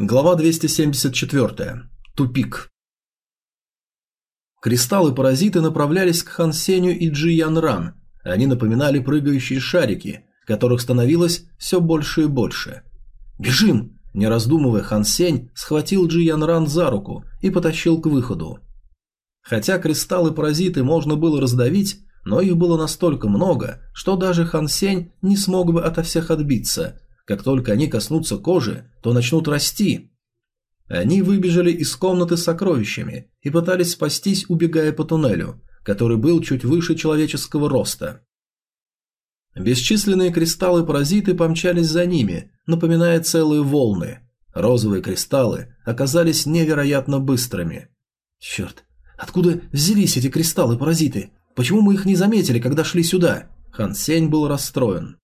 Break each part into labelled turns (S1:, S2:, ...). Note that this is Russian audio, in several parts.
S1: Глава 274. Тупик. Кристаллы-паразиты направлялись к Хан Сеню и Джи Ян Ран. Они напоминали прыгающие шарики, которых становилось все больше и больше. «Бежим!» Не раздумывая, Хан Сень схватил Джи Ян Ран за руку и потащил к выходу. Хотя кристаллы-паразиты можно было раздавить, но их было настолько много, что даже Хан Сень не смог бы ото всех отбиться – как только они коснутся кожи, то начнут расти. Они выбежали из комнаты с сокровищами и пытались спастись, убегая по туннелю, который был чуть выше человеческого роста. Бесчисленные кристаллы-паразиты помчались за ними, напоминая целые волны. Розовые кристаллы оказались невероятно быстрыми. Черт, откуда взялись эти кристаллы-паразиты? Почему мы их не заметили, когда шли сюда? Хан Сень был расстроен.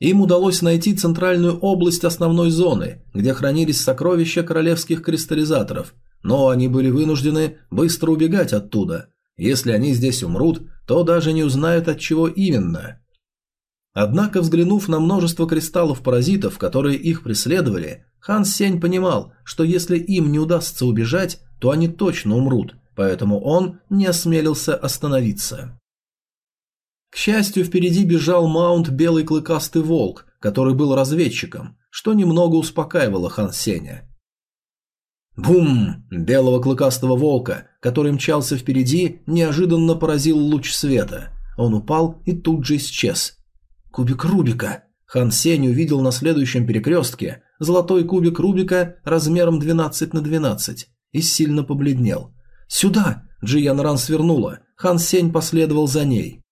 S1: Им удалось найти центральную область основной зоны, где хранились сокровища королевских кристаллизаторов, но они были вынуждены быстро убегать оттуда. Если они здесь умрут, то даже не узнают от чего именно. Однако, взглянув на множество кристаллов-паразитов, которые их преследовали, Хан Сень понимал, что если им не удастся убежать, то они точно умрут, поэтому он не осмелился остановиться. К счастью, впереди бежал маунт белый клыкастый волк, который был разведчиком, что немного успокаивало Хан Сеня. Бум! Белого клыкастого волка, который мчался впереди, неожиданно поразил луч света. Он упал и тут же исчез. Кубик Рубика. Хан Сень увидел на следующем перекрестке золотой кубик Рубика размером 12 на 12 и сильно побледнел. «Сюда!» Джиян Ран свернула. Хан Сень последовал за ней.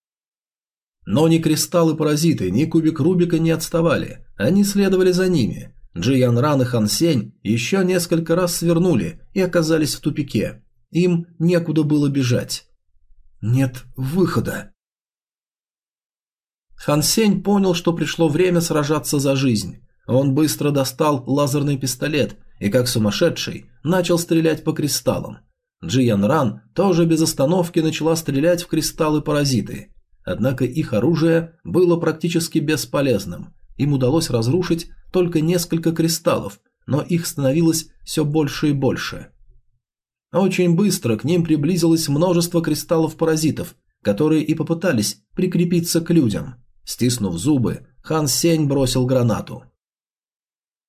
S1: Но ни кристаллы-паразиты, ни кубик Рубика не отставали, они следовали за ними. Джиян Ран и Хан Сень еще несколько раз свернули и оказались в тупике. Им некуда было бежать. Нет выхода. Хан Сень понял, что пришло время сражаться за жизнь. Он быстро достал лазерный пистолет и, как сумасшедший, начал стрелять по кристаллам. Джиян Ран тоже без остановки начала стрелять в кристаллы-паразиты. Однако их оружие было практически бесполезным. Им удалось разрушить только несколько кристаллов, но их становилось все больше и больше. Очень быстро к ним приблизилось множество кристаллов-паразитов, которые и попытались прикрепиться к людям. Стиснув зубы, Хан Сень бросил гранату.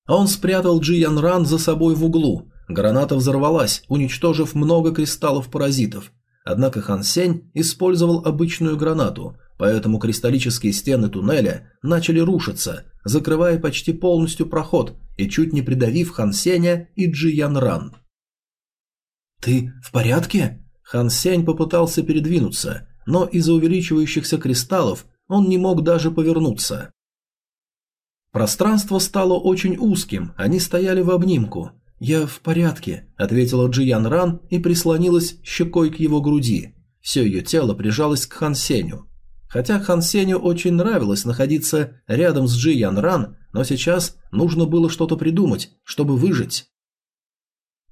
S1: Он спрятал Джи Ян Ран за собой в углу. Граната взорвалась, уничтожив много кристаллов-паразитов, Однако Хан Сень использовал обычную гранату, поэтому кристаллические стены туннеля начали рушиться, закрывая почти полностью проход и чуть не придавив Хан Сеня и Джи Ян Ран. «Ты в порядке?» Хан Сень попытался передвинуться, но из-за увеличивающихся кристаллов он не мог даже повернуться. Пространство стало очень узким, они стояли в обнимку. «Я в порядке», – ответила Джиян Ран и прислонилась щекой к его груди. Все ее тело прижалось к Хан Сеню. Хотя Хан Сеню очень нравилось находиться рядом с Джиян Ран, но сейчас нужно было что-то придумать, чтобы выжить.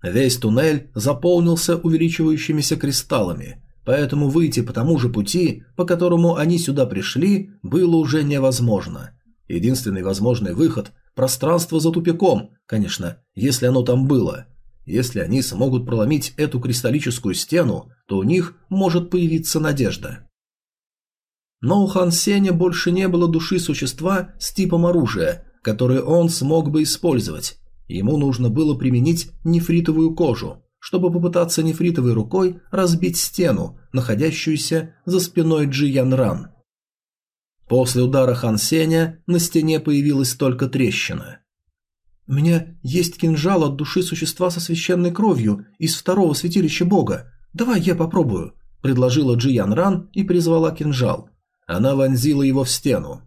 S1: Весь туннель заполнился увеличивающимися кристаллами, поэтому выйти по тому же пути, по которому они сюда пришли, было уже невозможно. Единственный возможный выход Пространство за тупиком, конечно, если оно там было. Если они смогут проломить эту кристаллическую стену, то у них может появиться надежда. Но у Хан Сеня больше не было души существа с типом оружия, которое он смог бы использовать. Ему нужно было применить нефритовую кожу, чтобы попытаться нефритовой рукой разбить стену, находящуюся за спиной Джи Ян Ран. После удара Хан Сеня на стене появилась только трещина. «У меня есть кинжал от души существа со священной кровью из второго святилища бога. Давай я попробую», – предложила Джи Ян Ран и призвала кинжал. Она вонзила его в стену.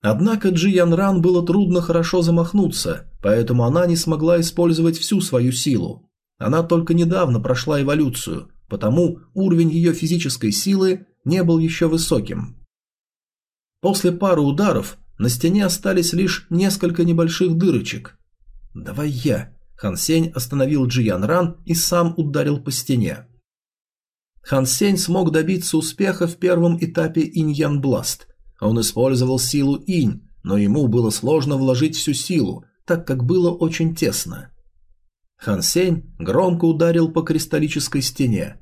S1: Однако Джи Ян Ран было трудно хорошо замахнуться, поэтому она не смогла использовать всю свою силу. Она только недавно прошла эволюцию, потому уровень ее физической силы не был еще высоким. После пары ударов на стене остались лишь несколько небольших дырочек. «Давай я». Хан Сень остановил Джиян Ран и сам ударил по стене. Хан Сень смог добиться успеха в первом этапе Инь-Ян Бласт. Он использовал силу Инь, но ему было сложно вложить всю силу, так как было очень тесно. Хан Сень громко ударил по кристаллической стене.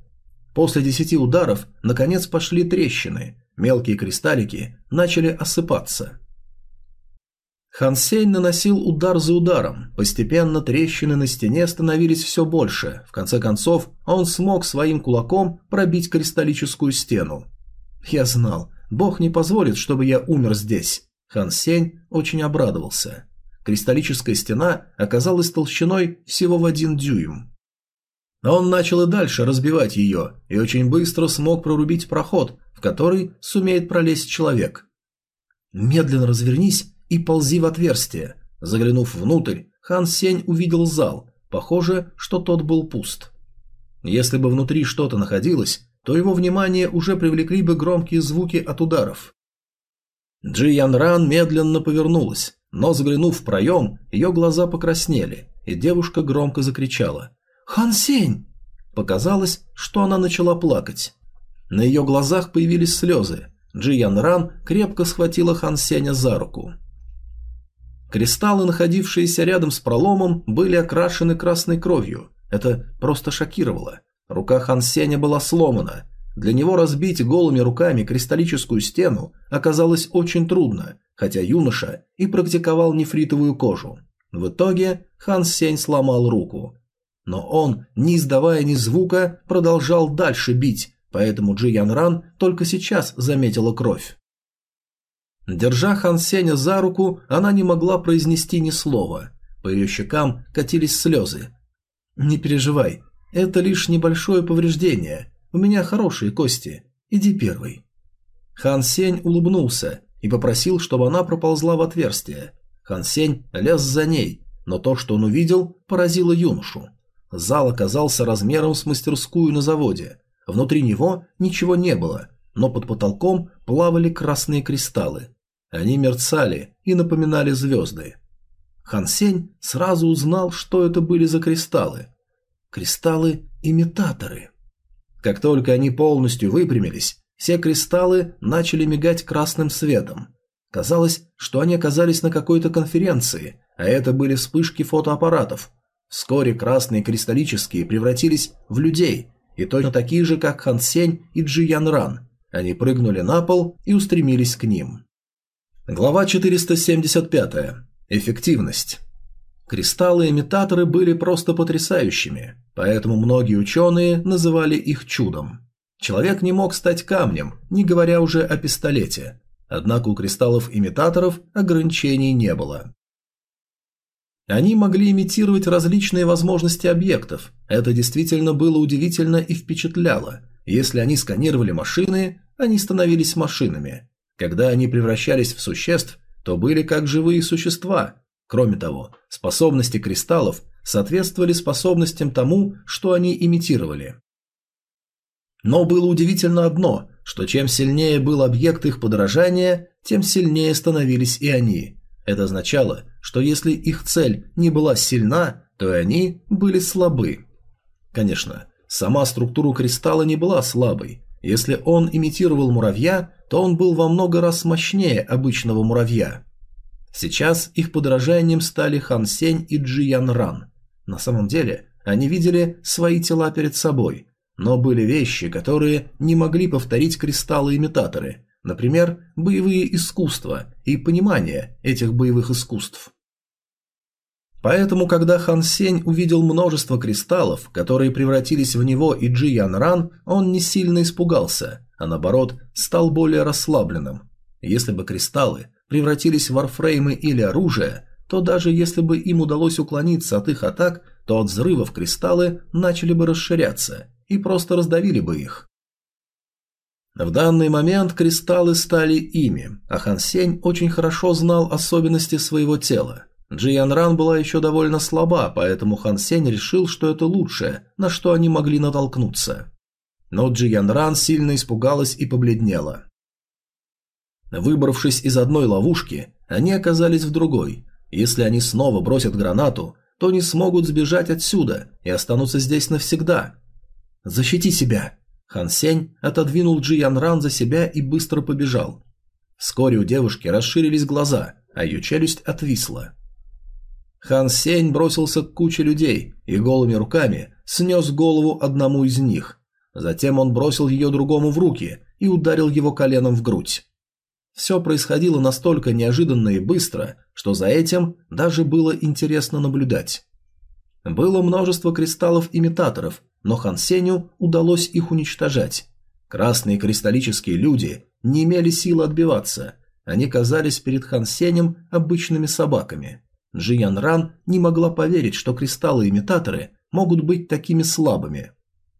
S1: После десяти ударов наконец пошли трещины, мелкие кристаллики начали осыпаться. Хан Сень наносил удар за ударом, постепенно трещины на стене становились все больше, в конце концов он смог своим кулаком пробить кристаллическую стену. Я знал, Бог не позволит, чтобы я умер здесь. Хан Сень очень обрадовался. Кристаллическая стена оказалась толщиной всего в один дюйм. Он начал и дальше разбивать ее, и очень быстро смог прорубить проход, в который сумеет пролезть человек. Медленно развернись и ползи в отверстие. Заглянув внутрь, Хан Сень увидел зал. Похоже, что тот был пуст. Если бы внутри что-то находилось, то его внимание уже привлекли бы громкие звуки от ударов. Джи Ян Ран медленно повернулась, но заглянув в проем, ее глаза покраснели, и девушка громко закричала «Хан Сень!». Показалось, что она начала плакать. На ее глазах появились слезы. Джи Ян Ран крепко схватила Хан Сеня за руку. Кристаллы, находившиеся рядом с проломом, были окрашены красной кровью. Это просто шокировало. Рука Хан Сеня была сломана. Для него разбить голыми руками кристаллическую стену оказалось очень трудно, хотя юноша и практиковал нефритовую кожу. В итоге Хан Сень сломал руку. Но он, не издавая ни звука, продолжал дальше бить, поэтому Джи Ян Ран только сейчас заметила кровь. Держа Хан Сеня за руку, она не могла произнести ни слова. По ее щекам катились слезы. «Не переживай, это лишь небольшое повреждение. У меня хорошие кости. Иди первый. Хан Сень улыбнулся и попросил, чтобы она проползла в отверстие. Хан Сень лез за ней, но то, что он увидел, поразило юношу. Зал оказался размером с мастерскую на заводе. Внутри него ничего не было, но под потолком плавали красные кристаллы. Они мерцали и напоминали звезды. Хан Сень сразу узнал, что это были за кристаллы. Кристаллы-имитаторы. Как только они полностью выпрямились, все кристаллы начали мигать красным светом. Казалось, что они оказались на какой-то конференции, а это были вспышки фотоаппаратов. Вскоре красные кристаллические превратились в людей, и точно такие же, как Хан Сень и Джи Ян Ран. Они прыгнули на пол и устремились к ним. Глава 475. Эффективность. Кристаллы-имитаторы были просто потрясающими, поэтому многие ученые называли их чудом. Человек не мог стать камнем, не говоря уже о пистолете. Однако у кристаллов-имитаторов ограничений не было. Они могли имитировать различные возможности объектов. Это действительно было удивительно и впечатляло. Если они сканировали машины, они становились машинами. Когда они превращались в существ, то были как живые существа, Кроме того, способности кристаллов соответствовали способностям тому, что они имитировали. Но было удивительно одно, что чем сильнее был объект их подражания, тем сильнее становились и они. Это означало, что если их цель не была сильна, то и они были слабы. Конечно, сама структура кристалла не была слабой. Если он имитировал муравья, то он был во много раз мощнее обычного муравья. Сейчас их подражанием стали Хан Сень и Джи Ян Ран. На самом деле, они видели свои тела перед собой, но были вещи, которые не могли повторить кристаллы-имитаторы, например, боевые искусства и понимание этих боевых искусств. Поэтому, когда Хан Сень увидел множество кристаллов, которые превратились в него и Джи Ян Ран, он не сильно испугался, а наоборот, стал более расслабленным. Если бы кристаллы превратились в варфреймы или оружие, то даже если бы им удалось уклониться от их атак, то от взрывов кристаллы начали бы расширяться и просто раздавили бы их. В данный момент кристаллы стали ими, а Хан Сень очень хорошо знал особенности своего тела. Джиян Ран была еще довольно слаба, поэтому Хан Сень решил, что это лучшее, на что они могли натолкнуться. Но Джиян Ран сильно испугалась и побледнела. Выбравшись из одной ловушки, они оказались в другой. Если они снова бросят гранату, то не смогут сбежать отсюда и останутся здесь навсегда. «Защити себя!» Хан Сень отодвинул Джи Ян Ран за себя и быстро побежал. Вскоре у девушки расширились глаза, а ее челюсть отвисла. Хан Сень бросился к куче людей и голыми руками снес голову одному из них. Затем он бросил ее другому в руки и ударил его коленом в грудь. Все происходило настолько неожиданно и быстро, что за этим даже было интересно наблюдать. Было множество кристаллов-имитаторов, но Хан Сеню удалось их уничтожать. Красные кристаллические люди не имели силы отбиваться, они казались перед Хан Сенем обычными собаками. Джиян Ран не могла поверить, что кристаллы-имитаторы могут быть такими слабыми.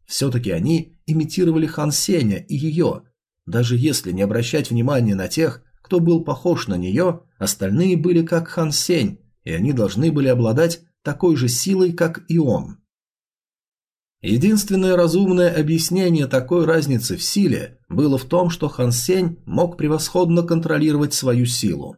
S1: Все-таки они имитировали Хан Сеня и ее. Даже если не обращать внимания на тех, кто был похож на нее, остальные были как Хан Сень, и они должны были обладать такой же силой, как и он. Единственное разумное объяснение такой разницы в силе было в том, что Хан Сень мог превосходно контролировать свою силу.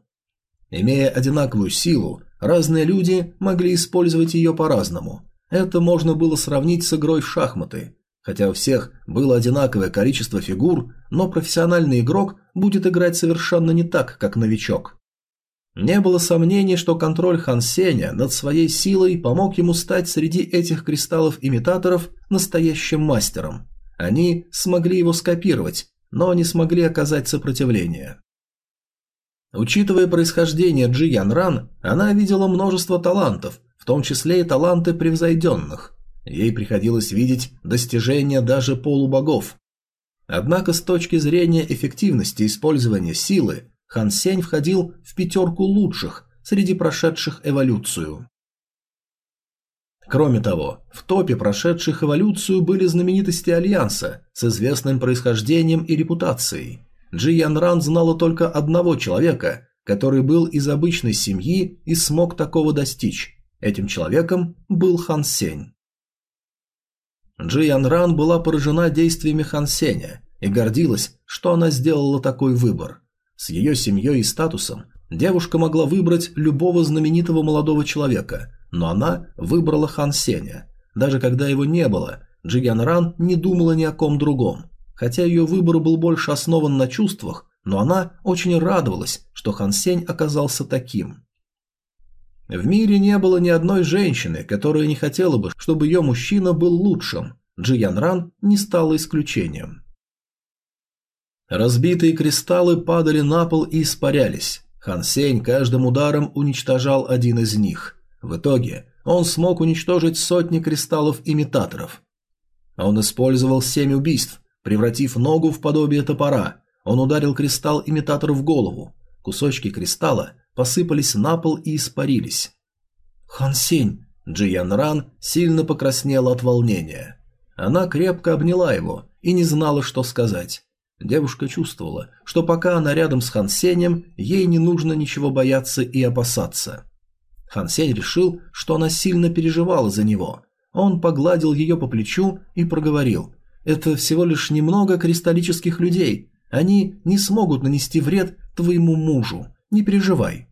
S1: Имея одинаковую силу, разные люди могли использовать ее по-разному. Это можно было сравнить с игрой в шахматы. Хотя у всех было одинаковое количество фигур, но профессиональный игрок будет играть совершенно не так, как новичок. Не было сомнений, что контроль Хан Сеня над своей силой помог ему стать среди этих кристаллов-имитаторов настоящим мастером. Они смогли его скопировать, но не смогли оказать сопротивление. Учитывая происхождение Джи Ян Ран, она видела множество талантов, в том числе и таланты превзойденных. Ей приходилось видеть достижения даже полубогов. Однако с точки зрения эффективности использования силы, Хан Сень входил в пятерку лучших среди прошедших эволюцию. Кроме того, в топе прошедших эволюцию были знаменитости Альянса с известным происхождением и репутацией. Джи Ян Ран знала только одного человека, который был из обычной семьи и смог такого достичь. Этим человеком был Хан Сень. Джи Ян Ран была поражена действиями Хан Сеня и гордилась, что она сделала такой выбор. С ее семьей и статусом девушка могла выбрать любого знаменитого молодого человека, но она выбрала Хан Сеня. Даже когда его не было, Джигян Ран не думала ни о ком другом. Хотя ее выбор был больше основан на чувствах, но она очень радовалась, что Хан Сень оказался таким. В мире не было ни одной женщины, которая не хотела бы, чтобы ее мужчина был лучшим. Джиян Ран не стала исключением. Разбитые кристаллы падали на пол и испарялись. Хан Сень каждым ударом уничтожал один из них. В итоге он смог уничтожить сотни кристаллов-имитаторов. Он использовал семь убийств, превратив ногу в подобие топора. Он ударил кристалл-имитатор в голову. Кусочки кристалла посыпались на пол и испарились. «Хан Сень!» Джиян Ран сильно покраснела от волнения. Она крепко обняла его и не знала, что сказать. Девушка чувствовала, что пока она рядом с Хан Сенем, ей не нужно ничего бояться и опасаться. Хан Сень решил, что она сильно переживала за него. Он погладил ее по плечу и проговорил. «Это всего лишь немного кристаллических людей. Они не смогут нанести вред твоему мужу. Не переживай».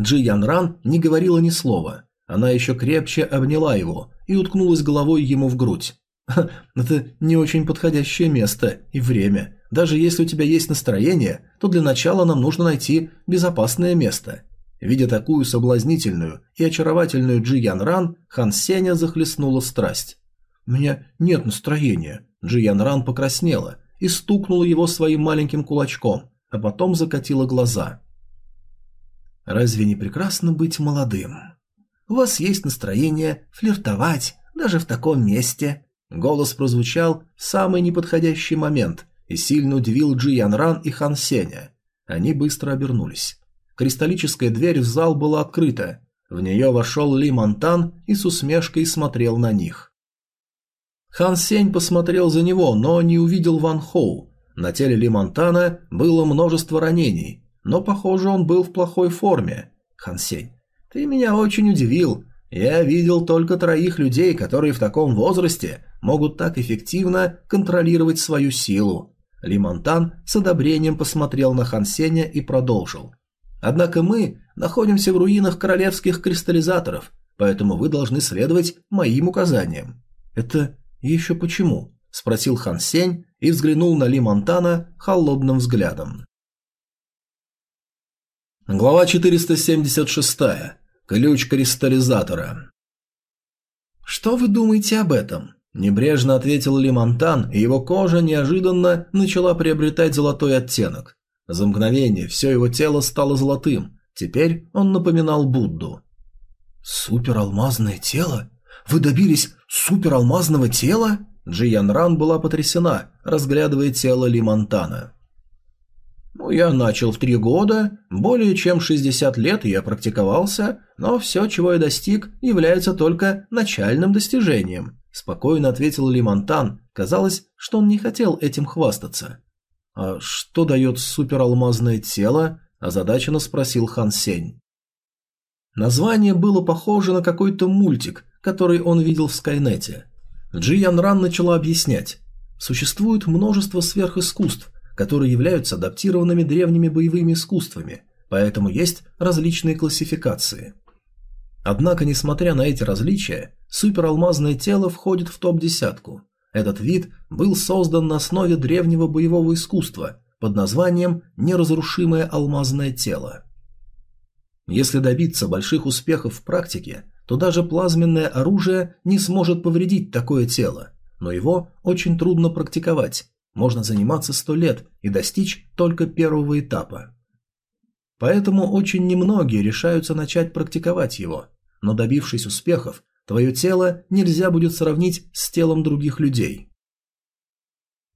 S1: Джи Ян Ран не говорила ни слова. Она еще крепче обняла его и уткнулась головой ему в грудь. Это не очень подходящее место и время. Даже если у тебя есть настроение, то для начала нам нужно найти безопасное место. Видя такую соблазнительную и очаровательную Джи Ян Ран, Хан Сеня захлестнула страсть. «У меня нет настроения». Джи Ян Ран покраснела и стукнула его своим маленьким кулачком, а потом закатила глаза. «Разве не прекрасно быть молодым? У вас есть настроение флиртовать даже в таком месте», Голос прозвучал в самый неподходящий момент и сильно удивил Джи Ян Ран и Хан Сеня. Они быстро обернулись. Кристаллическая дверь в зал была открыта. В нее вошел Ли Монтан и с усмешкой смотрел на них. Хан Сень посмотрел за него, но не увидел Ван Хоу. На теле Ли Монтана было множество ранений, но, похоже, он был в плохой форме. Хан Сень, ты меня очень удивил. Я видел только троих людей, которые в таком возрасте могут так эффективно контролировать свою силу. Лимонтан с одобрением посмотрел на Хансеня и продолжил. Однако мы находимся в руинах королевских кристаллизаторов, поэтому вы должны следовать моим указаниям. Это еще почему? спросил Хан Сень и взглянул на Ли Монтана холодным взглядом. Глава 476. Ключ кристаллизатора. «Что вы думаете об этом?» Небрежно ответил Лимонтан, и его кожа неожиданно начала приобретать золотой оттенок. За мгновение все его тело стало золотым, теперь он напоминал Будду. «Супералмазное тело? Вы добились супералмазного тела?» Джиян Ран была потрясена, разглядывая тело Лимонтана. «Ну, я начал в три года, более чем 60 лет я практиковался, но все, чего я достиг, является только начальным достижением», спокойно ответил Лимонтан. Казалось, что он не хотел этим хвастаться. «А что дает супералмазное тело?» – озадаченно спросил Хан Сень. Название было похоже на какой-то мультик, который он видел в Скайнете. Джи Ян Ран начала объяснять. Существует множество сверхискусств, которые являются адаптированными древними боевыми искусствами, поэтому есть различные классификации. Однако, несмотря на эти различия, супералмазное тело входит в топ-десятку. Этот вид был создан на основе древнего боевого искусства под названием «неразрушимое алмазное тело». Если добиться больших успехов в практике, то даже плазменное оружие не сможет повредить такое тело, но его очень трудно практиковать, можно заниматься сто лет и достичь только первого этапа. Поэтому очень немногие решаются начать практиковать его, но добившись успехов, твое тело нельзя будет сравнить с телом других людей.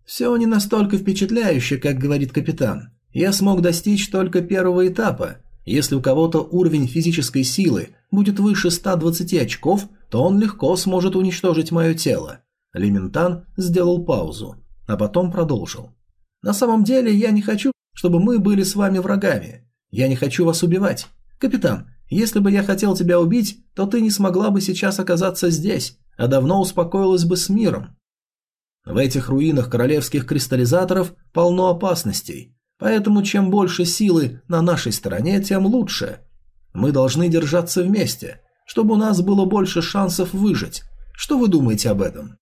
S1: Все не настолько впечатляюще, как говорит капитан. Я смог достичь только первого этапа. Если у кого-то уровень физической силы будет выше 120 очков, то он легко сможет уничтожить мое тело. Лиментан сделал паузу а потом продолжил. «На самом деле я не хочу, чтобы мы были с вами врагами. Я не хочу вас убивать. Капитан, если бы я хотел тебя убить, то ты не смогла бы сейчас оказаться здесь, а давно успокоилась бы с миром. В этих руинах королевских кристаллизаторов полно опасностей, поэтому чем больше силы на нашей стороне, тем лучше. Мы должны держаться вместе, чтобы у нас было больше шансов выжить. Что вы думаете об этом?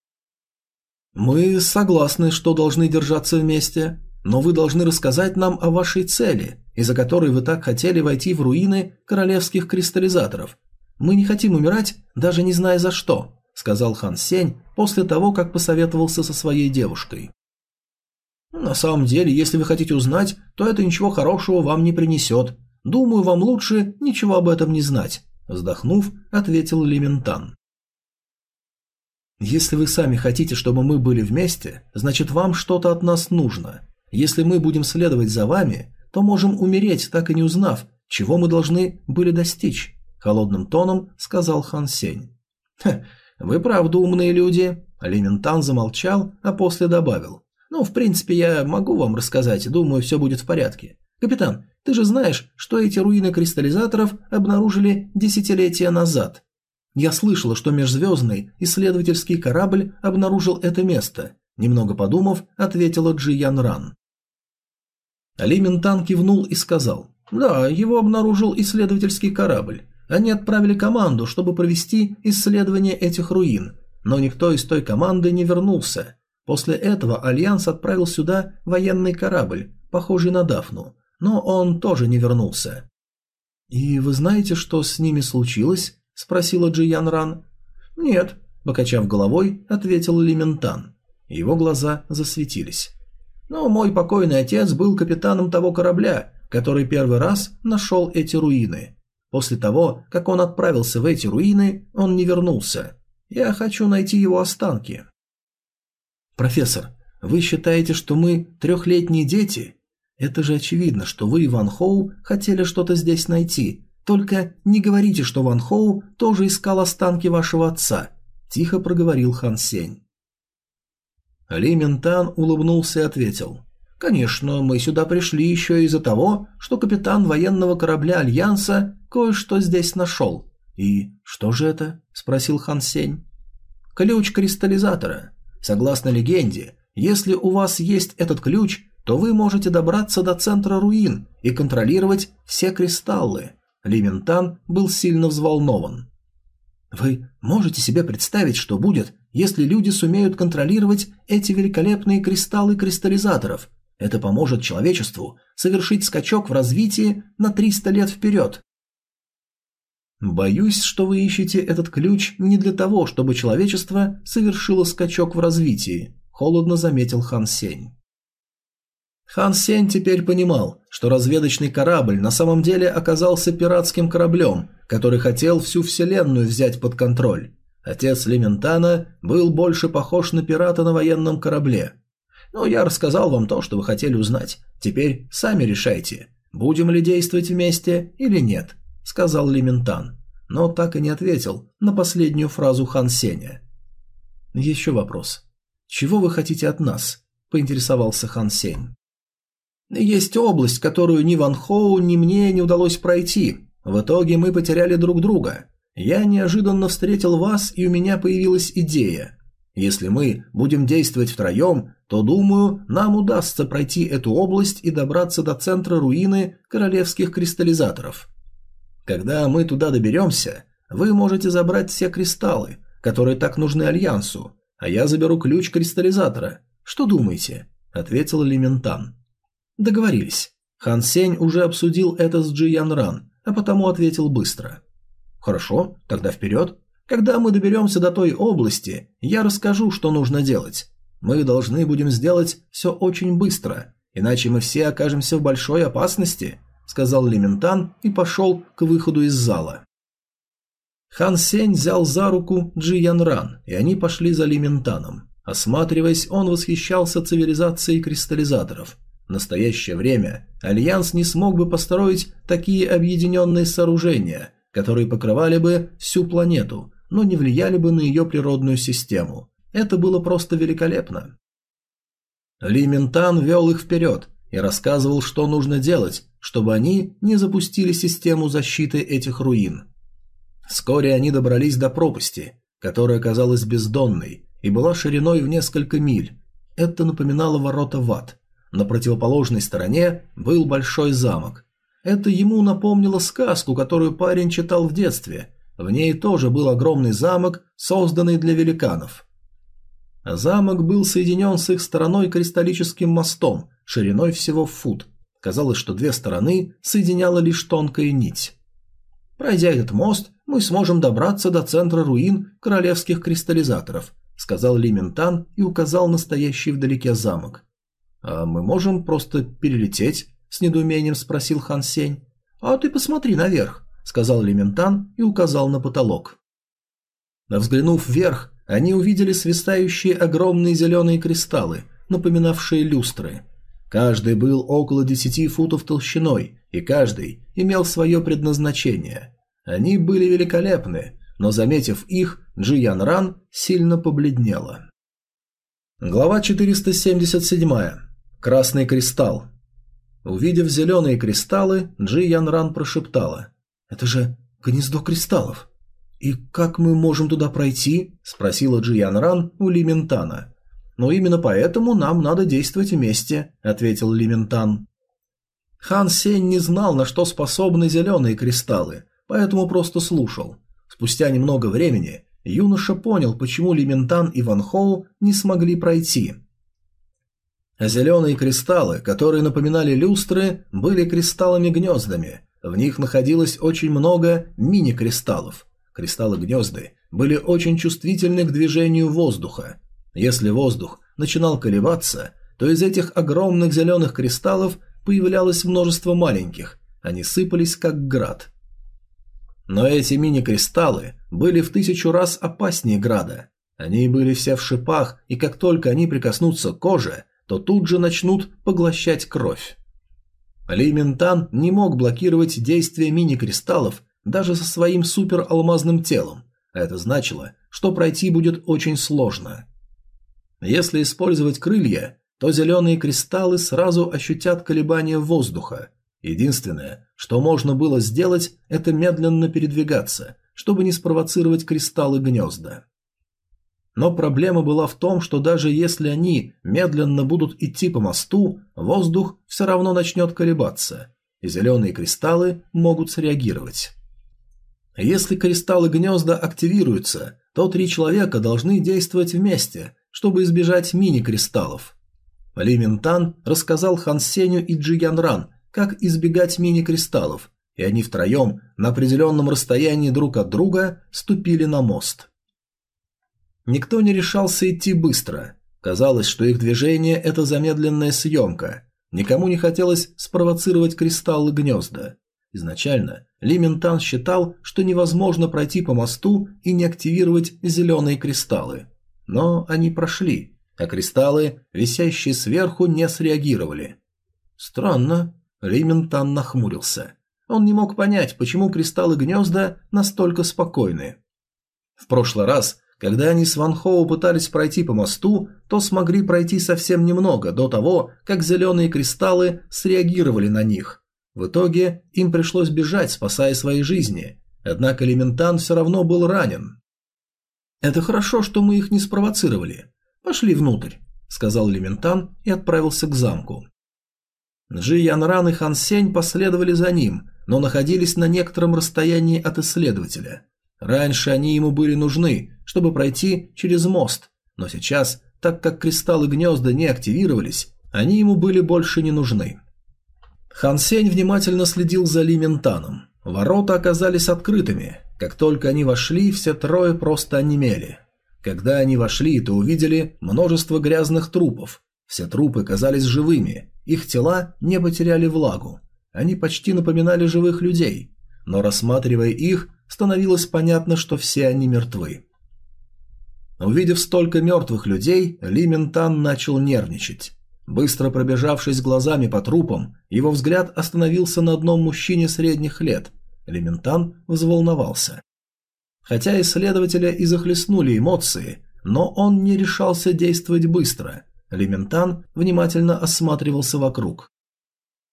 S1: «Мы согласны, что должны держаться вместе, но вы должны рассказать нам о вашей цели, из-за которой вы так хотели войти в руины королевских кристаллизаторов. Мы не хотим умирать, даже не зная за что», — сказал Хан Сень после того, как посоветовался со своей девушкой. «На самом деле, если вы хотите узнать, то это ничего хорошего вам не принесет. Думаю, вам лучше ничего об этом не знать», — вздохнув, ответил Лиментан. Если вы сами хотите, чтобы мы были вместе, значит вам что-то от нас нужно. Если мы будем следовать за вами, то можем умереть, так и не узнав, чего мы должны были достичь», – холодным тоном сказал Хан Сень. «Ха, вы правда умные люди», – Лиментан замолчал, а после добавил. «Ну, в принципе, я могу вам рассказать, думаю, все будет в порядке. Капитан, ты же знаешь, что эти руины кристаллизаторов обнаружили десятилетия назад. Я слышала, что межзвездный исследовательский корабль обнаружил это место. Немного подумав, ответила Джи Ян Ран. Али Минтан кивнул и сказал. Да, его обнаружил исследовательский корабль. Они отправили команду, чтобы провести исследование этих руин, но никто из той команды не вернулся. После этого Альянс отправил сюда военный корабль, похожий на Дафну, но он тоже не вернулся. «И вы знаете, что с ними случилось?» – спросила Джиян Ран. «Нет», – покачав головой, ответил Лиментан. Его глаза засветились. «Но мой покойный отец был капитаном того корабля, который первый раз нашел эти руины. После того, как он отправился в эти руины, он не вернулся. Я хочу найти его останки». «Профессор, вы считаете, что мы трехлетние дети? Это же очевидно, что вы, Ван Хоу, хотели что-то здесь найти, только не говорите, что Ван Хоу тоже искал останки вашего отца», – тихо проговорил Хан Сень. Ли Ментан улыбнулся и ответил. «Конечно, мы сюда пришли еще из-за того, что капитан военного корабля Альянса кое-что здесь нашел». «И что же это?» – спросил Хан Сень. «Ключ кристаллизатора. Согласно легенде, если у вас есть этот ключ, то вы можете добраться до центра руин и контролировать все кристаллы. Лиментан был сильно взволнован. Вы можете себе представить, что будет, если люди сумеют контролировать эти великолепные кристаллы кристаллизаторов? Это поможет человечеству совершить скачок в развитии на 300 лет вперед. Боюсь, что вы ищете этот ключ не для того, чтобы человечество совершило скачок в развитии, холодно заметил Хан Сень. Хан Сень теперь понимал, что разведочный корабль на самом деле оказался пиратским кораблем, который хотел всю вселенную взять под контроль. Отец Лементана был больше похож на пирата на военном корабле. Но я рассказал вам то, что вы хотели узнать. Теперь сами решайте, будем ли действовать вместе или нет сказал Лиментан, но так и не ответил на последнюю фразу Хан Сеня. Еще вопрос. Чего вы хотите от нас? поинтересовался Хан Сень. Есть область, которую ни Ван Хоу, ни мне не удалось пройти. В итоге мы потеряли друг друга. Я неожиданно встретил вас, и у меня появилась идея. Если мы будем действовать втроем, то, думаю, нам удастся пройти эту область и добраться до центра руины королевских кристаллизаторов. Когда мы туда доберемся, вы можете забрать все кристаллы, которые так нужны Альянсу, а я заберу ключ кристаллизатора. Что думаете?» – ответил Лиментан. «Договорились. Хан Сень уже обсудил это с Джи Ян Ран, а потому ответил быстро. «Хорошо, тогда вперед. Когда мы доберемся до той области, я расскажу, что нужно делать. Мы должны будем сделать все очень быстро, иначе мы все окажемся в большой опасности», сказал Лиментан и пошел к выходу из зала. Хан Сень взял за руку Джи Ян Ран, и они пошли за Лиментаном. Осматриваясь, он восхищался цивилизацией кристаллизаторов. В настоящее время Альянс не смог бы построить такие объединенные сооружения, которые покрывали бы всю планету, но не влияли бы на ее природную систему. Это было просто великолепно. Ли Минтан вел их вперед и рассказывал, что нужно делать, чтобы они не запустили систему защиты этих руин. Вскоре они добрались до пропасти, которая казалась бездонной и была шириной в несколько миль. Это напоминало ворота в ад. На противоположной стороне был большой замок. Это ему напомнило сказку, которую парень читал в детстве. В ней тоже был огромный замок, созданный для великанов. Замок был соединен с их стороной кристаллическим мостом, шириной всего фут. Казалось, что две стороны соединяла лишь тонкая нить. Пройдя этот мост, мы сможем добраться до центра руин королевских кристаллизаторов, сказал Ли Ментан и указал на стоящий вдалеке замок. А мы можем просто перелететь? с недоумением спросил Хан Сень. А ты посмотри наверх, сказал Ли Ментан и указал на потолок. Взглянув вверх, они увидели свисающие огромные зеленые кристаллы, напоминавшие люстры. Каждый был около 10 футов толщиной, и каждый имел свое предназначение. Они были великолепны, но заметив их, Джиян Ран сильно побледнела. Глава 477. Красный кристалл. Увидев зеленые кристаллы, Джи Ян Ран прошептала. «Это же гнездо кристаллов. И как мы можем туда пройти?» – спросила Джи Ян Ран у Ли Ментана. Но именно поэтому нам надо действовать вместе», — ответил Лиментан. Хан Сень не знал, на что способны зеленые кристаллы, поэтому просто слушал. Спустя немного времени юноша понял, почему Лиментан и Ван Хоу не смогли пройти. Зеленые кристаллы, которые напоминали люстры, были кристаллами-гнездами. В них находилось очень много мини-кристаллов. Кристаллы-гнезды были очень чувствительны к движению воздуха, если воздух начинал колебаться, то из этих огромных зеленых кристаллов появлялось множество маленьких, они сыпались как град. Но эти мини-кристаллы были в тысячу раз опаснее града. Они были все в шипах, и как только они прикоснутся к коже, то тут же начнут поглощать кровь. Ли Ментан не мог блокировать действие мини-кристаллов даже со своим супералмазным телом, а это значило, что пройти будет очень сложно. Если использовать крылья, то зеленые кристаллы сразу ощутят колебания воздуха. Единственное, что можно было сделать, это медленно передвигаться, чтобы не спровоцировать кристаллы гнезда. Но проблема была в том, что даже если они медленно будут идти по мосту, воздух все равно начнет колебаться, и зеленые кристаллы могут среагировать. Если кристаллы гнезда активируются, то три человека должны действовать вместе, чтобы избежать мини-кристаллов. Ли Минтан рассказал Хан Сеню и Джи Ян Ран, как избегать мини-кристаллов, и они втроем на определенном расстоянии друг от друга ступили на мост. Никто не решался идти быстро. Казалось, что их движение – это замедленная съемка. Никому не хотелось спровоцировать кристаллы гнезда. Изначально Ли Минтан считал, что невозможно пройти по мосту и не активировать зеленые кристаллы. Но они прошли, а кристаллы, висящие сверху, не среагировали. Странно. Ли Минтан нахмурился. Он не мог понять, почему кристаллы гнезда настолько спокойны. В прошлый раз, когда они с Ван Хоу пытались пройти по мосту, то смогли пройти совсем немного до того, как зеленые кристаллы среагировали на них. В итоге им пришлось бежать, спасая свои жизни, однако Элементан все равно был ранен. «Это хорошо, что мы их не спровоцировали. Пошли внутрь», — сказал Элементан и отправился к замку. Джи Янран и Хан Сень последовали за ним, но находились на некотором расстоянии от исследователя. Раньше они ему были нужны, чтобы пройти через мост, но сейчас, так как кристаллы гнезда не активировались, они ему были больше не нужны. Хан Сень внимательно следил за Ли Ментаном. Ворота оказались открытыми. Как только они вошли, все трое просто онемели. Когда они вошли, то увидели множество грязных трупов. Все трупы казались живыми, их тела не потеряли влагу. Они почти напоминали живых людей, но рассматривая их, становилось понятно, что все они мертвы. Увидев столько мертвых людей, Ли Ментан начал нервничать. Быстро пробежавшись глазами по трупам, его взгляд остановился на одном мужчине средних лет. Элементан взволновался. Хотя исследователя и захлестнули эмоции, но он не решался действовать быстро. Элементан внимательно осматривался вокруг.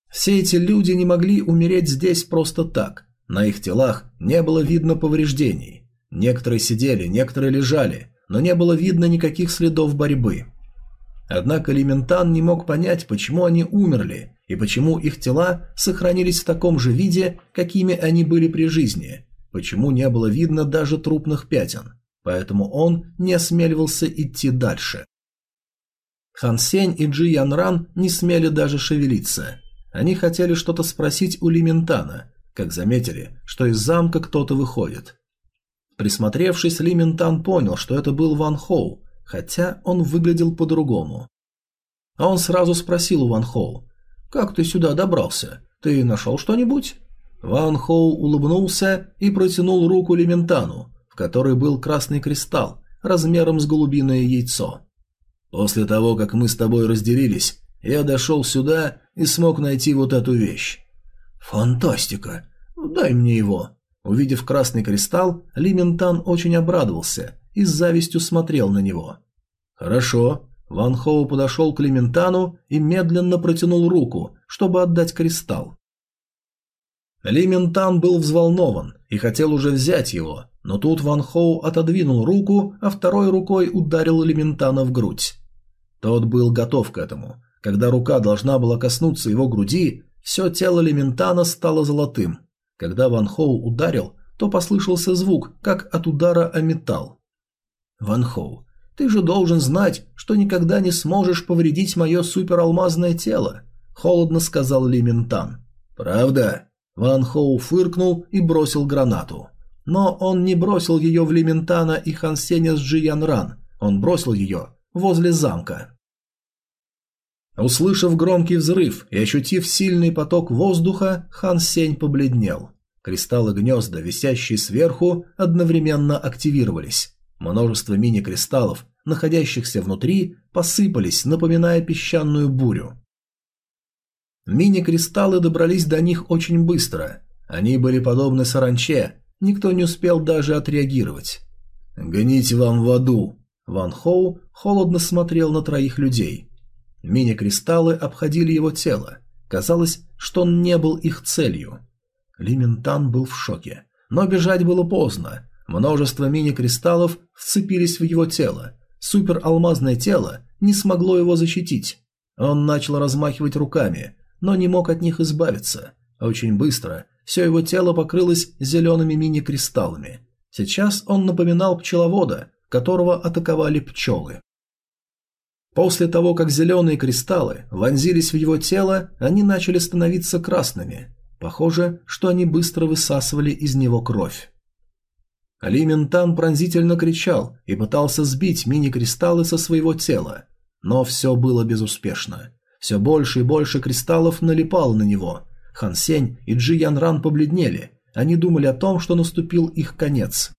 S1: Все эти люди не могли умереть здесь просто так. На их телах не было видно повреждений. Некоторые сидели, некоторые лежали, но не было видно никаких следов борьбы. Однако Лиментан не мог понять, почему они умерли и почему их тела сохранились в таком же виде, какими они были при жизни, почему не было видно даже трупных пятен, поэтому он не осмеливался идти дальше. Хан Сень и Джи Ян Ран не смели даже шевелиться. Они хотели что-то спросить у Лиментана, как заметили, что из замка кто-то выходит. Присмотревшись, Лиментан понял, что это был Ван Хоу, хотя он выглядел по-другому. А он сразу спросил у Ван Хоу, «Как ты сюда добрался? Ты нашел что-нибудь?» Ван Хоу улыбнулся и протянул руку Лементану, в которой был красный кристалл размером с голубиное яйцо. «После того, как мы с тобой разделились, я дошел сюда и смог найти вот эту вещь». «Фантастика! Дай мне его!» Увидев красный кристалл, Лиментан очень обрадовался и с завистью смотрел на него. «Хорошо». Ван Хоу подошел к Лиментану и медленно протянул руку, чтобы отдать кристалл. Лиментан был взволнован и хотел уже взять его, но тут Ван Хоу отодвинул руку, а второй рукой ударил Лиментана в грудь. Тот был готов к этому. Когда рука должна была коснуться его груди, все тело Лиментана стало золотым. Когда Ван Хоу ударил, то послышался звук, как от удара о металл. Ван Хоу, ты же должен знать, что никогда не сможешь повредить мое супералмазное тело, холодно сказал Ли Минтан. Правда? Ван Хоу фыркнул и бросил гранату. Но он не бросил ее в Лиментана и Хан Сеня с Джи Ян Ран, он бросил ее возле замка. Услышав громкий взрыв и ощутив сильный поток воздуха, Хан Сень побледнел. Кристаллы гнезда, висящие сверху, одновременно активировались. Множество мини-кристаллов, находящихся внутри, посыпались, напоминая песчаную бурю. Мини-кристаллы добрались до них очень быстро. Они были подобны саранче, никто не успел даже отреагировать. «Гоните вам в аду!» Ван Хоу холодно смотрел на троих людей. Мини-кристаллы обходили его тело. Казалось, что он не был их целью. Лиментан был в шоке. Но бежать было поздно. Множество мини-кристаллов вцепились в его тело. Супералмазное тело не смогло его защитить. Он начал размахивать руками, но не мог от них избавиться. Очень быстро все его тело покрылось зелеными мини-кристаллами. Сейчас он напоминал пчеловода, которого атаковали пчелы. После того, как зеленые кристаллы вонзились в его тело, они начали становиться красными. Похоже, что они быстро высасывали из него кровь. Ли Ментан пронзительно кричал и пытался сбить мини-кристаллы со своего тела, но все было безуспешно. Все больше и больше кристаллов налипало на него. Хан Сень и Джи Ян Ран побледнели. Они думали о том, что наступил их конец.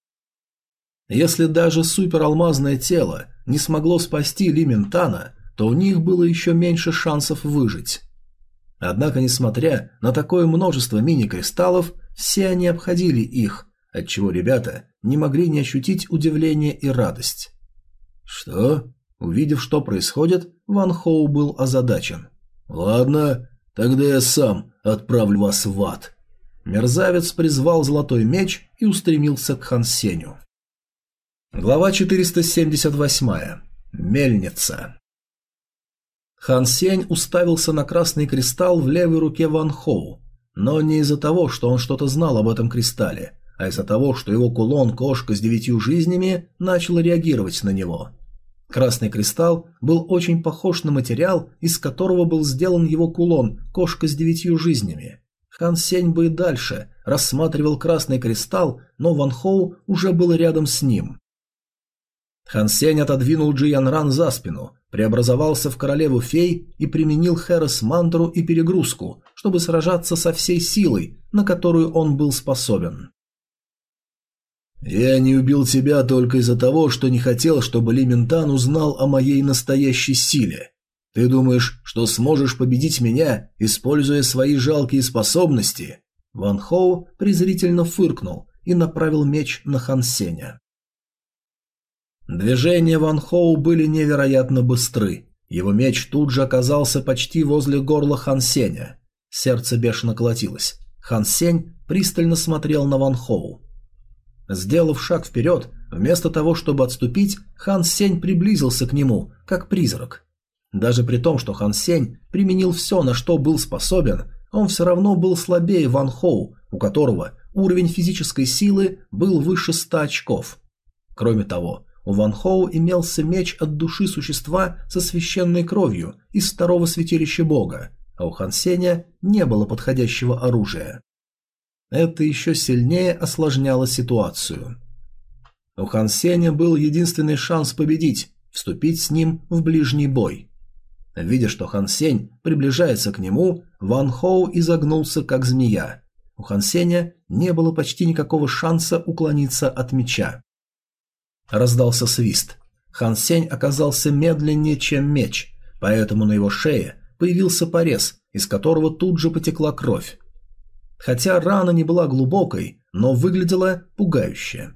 S1: Если даже супералмазное тело не смогло спасти Ли Ментана, то у них было еще меньше шансов выжить. Однако, несмотря на такое множество мини-кристаллов, все они обходили их, отчего ребята не могли не ощутить удивление и радость. «Что?» Увидев, что происходит, Ван Хоу был озадачен. «Ладно, тогда я сам отправлю вас в ад». Мерзавец призвал золотой меч и устремился к Хан Сеню. Глава 478. Мельница. Хан Сень уставился на красный кристалл в левой руке Ван Хоу, но не из-за того, что он что-то знал об этом кристалле, а из-за того, что его кулон-кошка с девятью жизнями начал реагировать на него. Красный кристалл был очень похож на материал, из которого был сделан его кулон, кошка с девятью жизнями. Хан Сень бы и дальше рассматривал красный кристалл, но Ван Хоу уже был рядом с ним. Хан Сень отодвинул Джиян Ран за спину, преобразовался в королеву фей и применил Хэрос мантру и перегрузку, чтобы сражаться со всей силой, на которую он был способен. «Я не убил тебя только из-за того, что не хотел, чтобы Ли Ментан узнал о моей настоящей силе. Ты думаешь, что сможешь победить меня, используя свои жалкие способности?» Ван Хоу презрительно фыркнул и направил меч на Хан Сеня. Движения Ван Хоу были невероятно быстры. Его меч тут же оказался почти возле горла Хан Сеня. Сердце бешено колотилось. Хан Сень пристально смотрел на Ван Хоу. Сделав шаг вперед, вместо того, чтобы отступить, Хан Сень приблизился к нему, как призрак. Даже при том, что Хан Сень применил все, на что был способен, он все равно был слабее Ван Хоу, у которого уровень физической силы был выше 100 очков. Кроме того, у Ван Хоу имелся меч от души существа со священной кровью из второго святилища бога, а у Хан Сеня не было подходящего оружия. Это еще сильнее осложняло ситуацию. У Хан Сеня был единственный шанс победить – вступить с ним в ближний бой. Видя, что Хан Сень приближается к нему, Ван Хоу изогнулся, как змея. У Хан Сеня не было почти никакого шанса уклониться от меча. Раздался свист. Хан Сень оказался медленнее, чем меч, поэтому на его шее появился порез, из которого тут же потекла кровь. Хотя рана не была глубокой, но выглядела пугающе.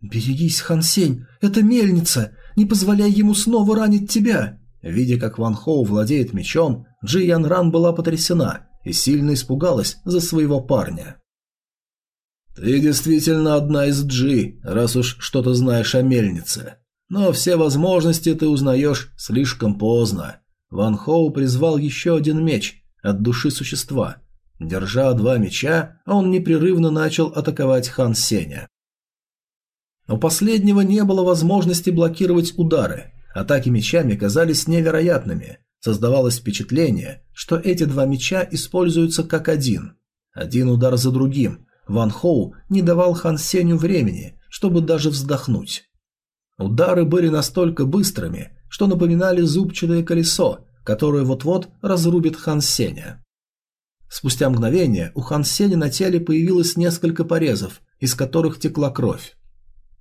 S1: «Берегись, Хан Сень, это мельница! Не позволяй ему снова ранить тебя!» Видя, как Ван Хоу владеет мечом, Джи Ян Ран была потрясена и сильно испугалась за своего парня. «Ты действительно одна из Джи, раз уж что-то знаешь о мельнице. Но все возможности ты узнаешь слишком поздно». Ван Хоу призвал еще один меч от души существа, Держа два меча, он непрерывно начал атаковать Хан Сеня. У последнего не было возможности блокировать удары. Атаки мечами казались невероятными. Создавалось впечатление, что эти два меча используются как один. Один удар за другим. Ван Хоу не давал Хан Сеню времени, чтобы даже вздохнуть. Удары были настолько быстрыми, что напоминали зубчатое колесо, которое вот-вот разрубит Хан Сеня. Спустя мгновение у Хан Сеня на теле появилось несколько порезов, из которых текла кровь.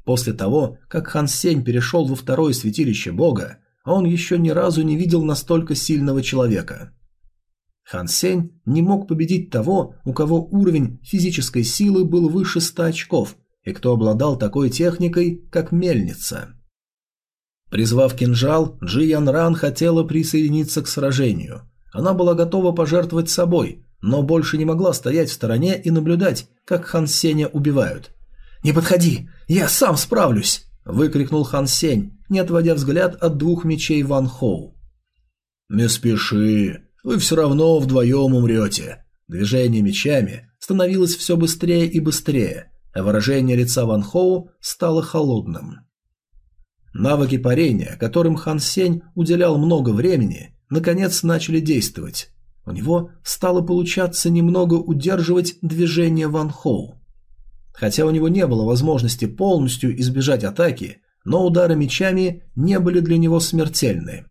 S1: После того, как Хан Сень перешел во второе святилище бога, он еще ни разу не видел настолько сильного человека. Хан Сень не мог победить того, у кого уровень физической силы был выше 100 очков, и кто обладал такой техникой, как мельница. Призвав кинжал, Джи Ян Ран хотела присоединиться к сражению. Она была готова пожертвовать собой, но больше не могла стоять в стороне и наблюдать, как Хан Сеня убивают. «Не подходи, я сам справлюсь!» – выкрикнул Хан Сень, не отводя взгляд от двух мечей Ван Хоу. «Не спеши, вы все равно вдвоем умрете». Движение мечами становилось все быстрее и быстрее, а выражение лица Ван Хоу стало холодным. Навыки парения, которым Хан Сень уделял много времени, наконец начали действовать. у него стало получаться немного удерживать движение Ван Хоу. Хотя у него не было возможности полностью избежать атаки, но удары мечами не были для него смертельны.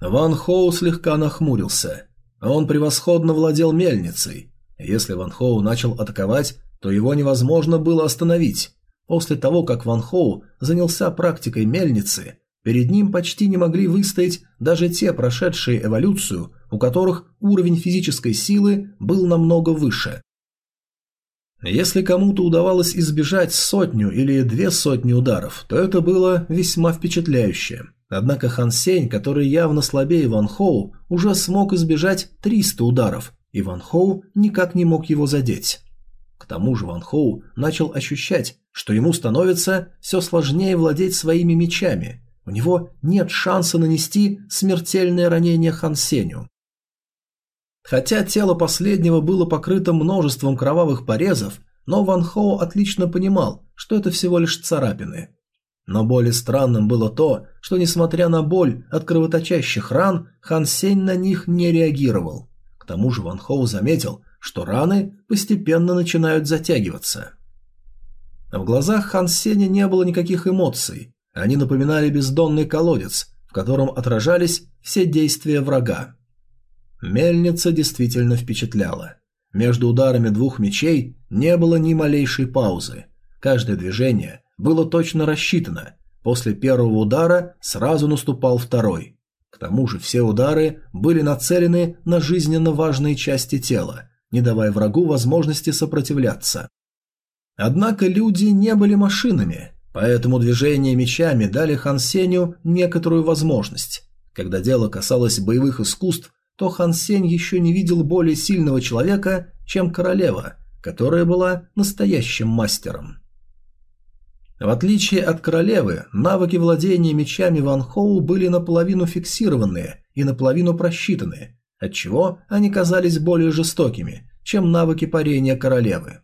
S1: Ван Хоу слегка нахмурился. Он превосходно владел мельницей. Если Ван Хоу начал атаковать, то его невозможно было остановить. После того, как Ван Хоу занялся практикой мельницы, перед ним почти не могли выстоять даже те прошедшие эволюцию, у которых уровень физической силы был намного выше. Если кому-то удавалось избежать сотню или две сотни ударов, то это было весьма впечатляюще. Однако Хан Сень, который явно слабее Ван Хоу, уже смог избежать 300 ударов, и Ван Хоу никак не мог его задеть. К тому же Ван Хоу начал ощущать, что ему становится все сложнее владеть своими мечами. У него нет шанса нанести смертельное ранение Хан Сенью. Хотя тело последнего было покрыто множеством кровавых порезов, но Ван Хоу отлично понимал, что это всего лишь царапины. Но более странным было то, что несмотря на боль от кровоточащих ран, Хан Сень на них не реагировал. К тому же Ван Хоу заметил, что раны постепенно начинают затягиваться. В глазах Хан Сеня не было никаких эмоций, они напоминали бездонный колодец, в котором отражались все действия врага. Мельница действительно впечатляла. Между ударами двух мечей не было ни малейшей паузы. Каждое движение было точно рассчитано. После первого удара сразу наступал второй. К тому же все удары были нацелены на жизненно важные части тела, не давая врагу возможности сопротивляться. Однако люди не были машинами, поэтому движения мечами дали Хан Сеню некоторую возможность. Когда дело касалось боевых искусств, то Хан Сень еще не видел более сильного человека, чем королева, которая была настоящим мастером. В отличие от королевы, навыки владения мечами Ван Хоу были наполовину фиксированные и наполовину просчитаны, отчего они казались более жестокими, чем навыки парения королевы.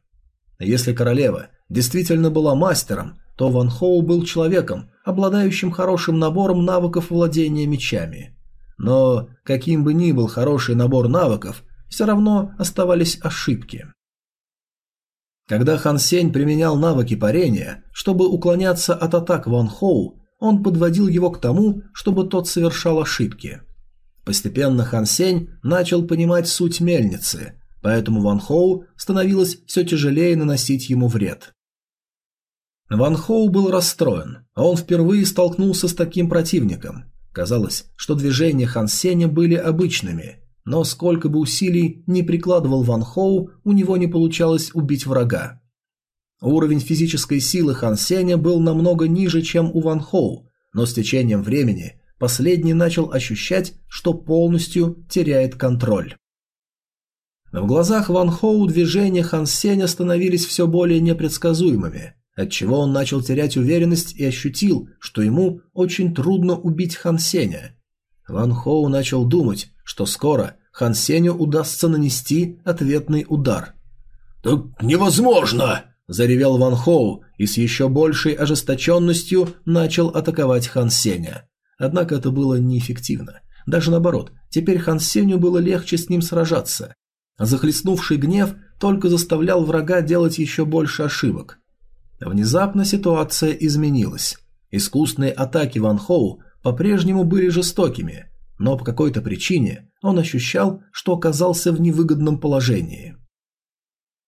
S1: Если королева действительно была мастером, то Ван Хоу был человеком, обладающим хорошим набором навыков владения мечами – но каким бы ни был хороший набор навыков, все равно оставались ошибки. Когда Хан Сень применял навыки парения, чтобы уклоняться от атак Ван Хоу, он подводил его к тому, чтобы тот совершал ошибки. Постепенно Хан Сень начал понимать суть мельницы, поэтому Ван Хоу становилось все тяжелее наносить ему вред. Ван Хоу был расстроен, а он впервые столкнулся с таким противником – Казалось, что движения Хан Сеня были обычными, но сколько бы усилий не прикладывал Ван Хоу, у него не получалось убить врага. Уровень физической силы Хан Сеня был намного ниже, чем у Ван Хоу, но с течением времени последний начал ощущать, что полностью теряет контроль. В глазах Ван Хоу движения Хан Сеня становились все более непредсказуемыми отчего он начал терять уверенность и ощутил, что ему очень трудно убить Хан Сеня. Ван Хоу начал думать, что скоро Хан Сеню удастся нанести ответный удар. «Так невозможно!» – заревел Ван Хоу и с еще большей ожесточенностью начал атаковать Хан Сеня. Однако это было неэффективно. Даже наоборот, теперь Хан Сеню было легче с ним сражаться. Захлестнувший гнев только заставлял врага делать еще больше ошибок. Внезапно ситуация изменилась. Искусные атаки Ван Хоу по-прежнему были жестокими, но по какой-то причине он ощущал, что оказался в невыгодном положении.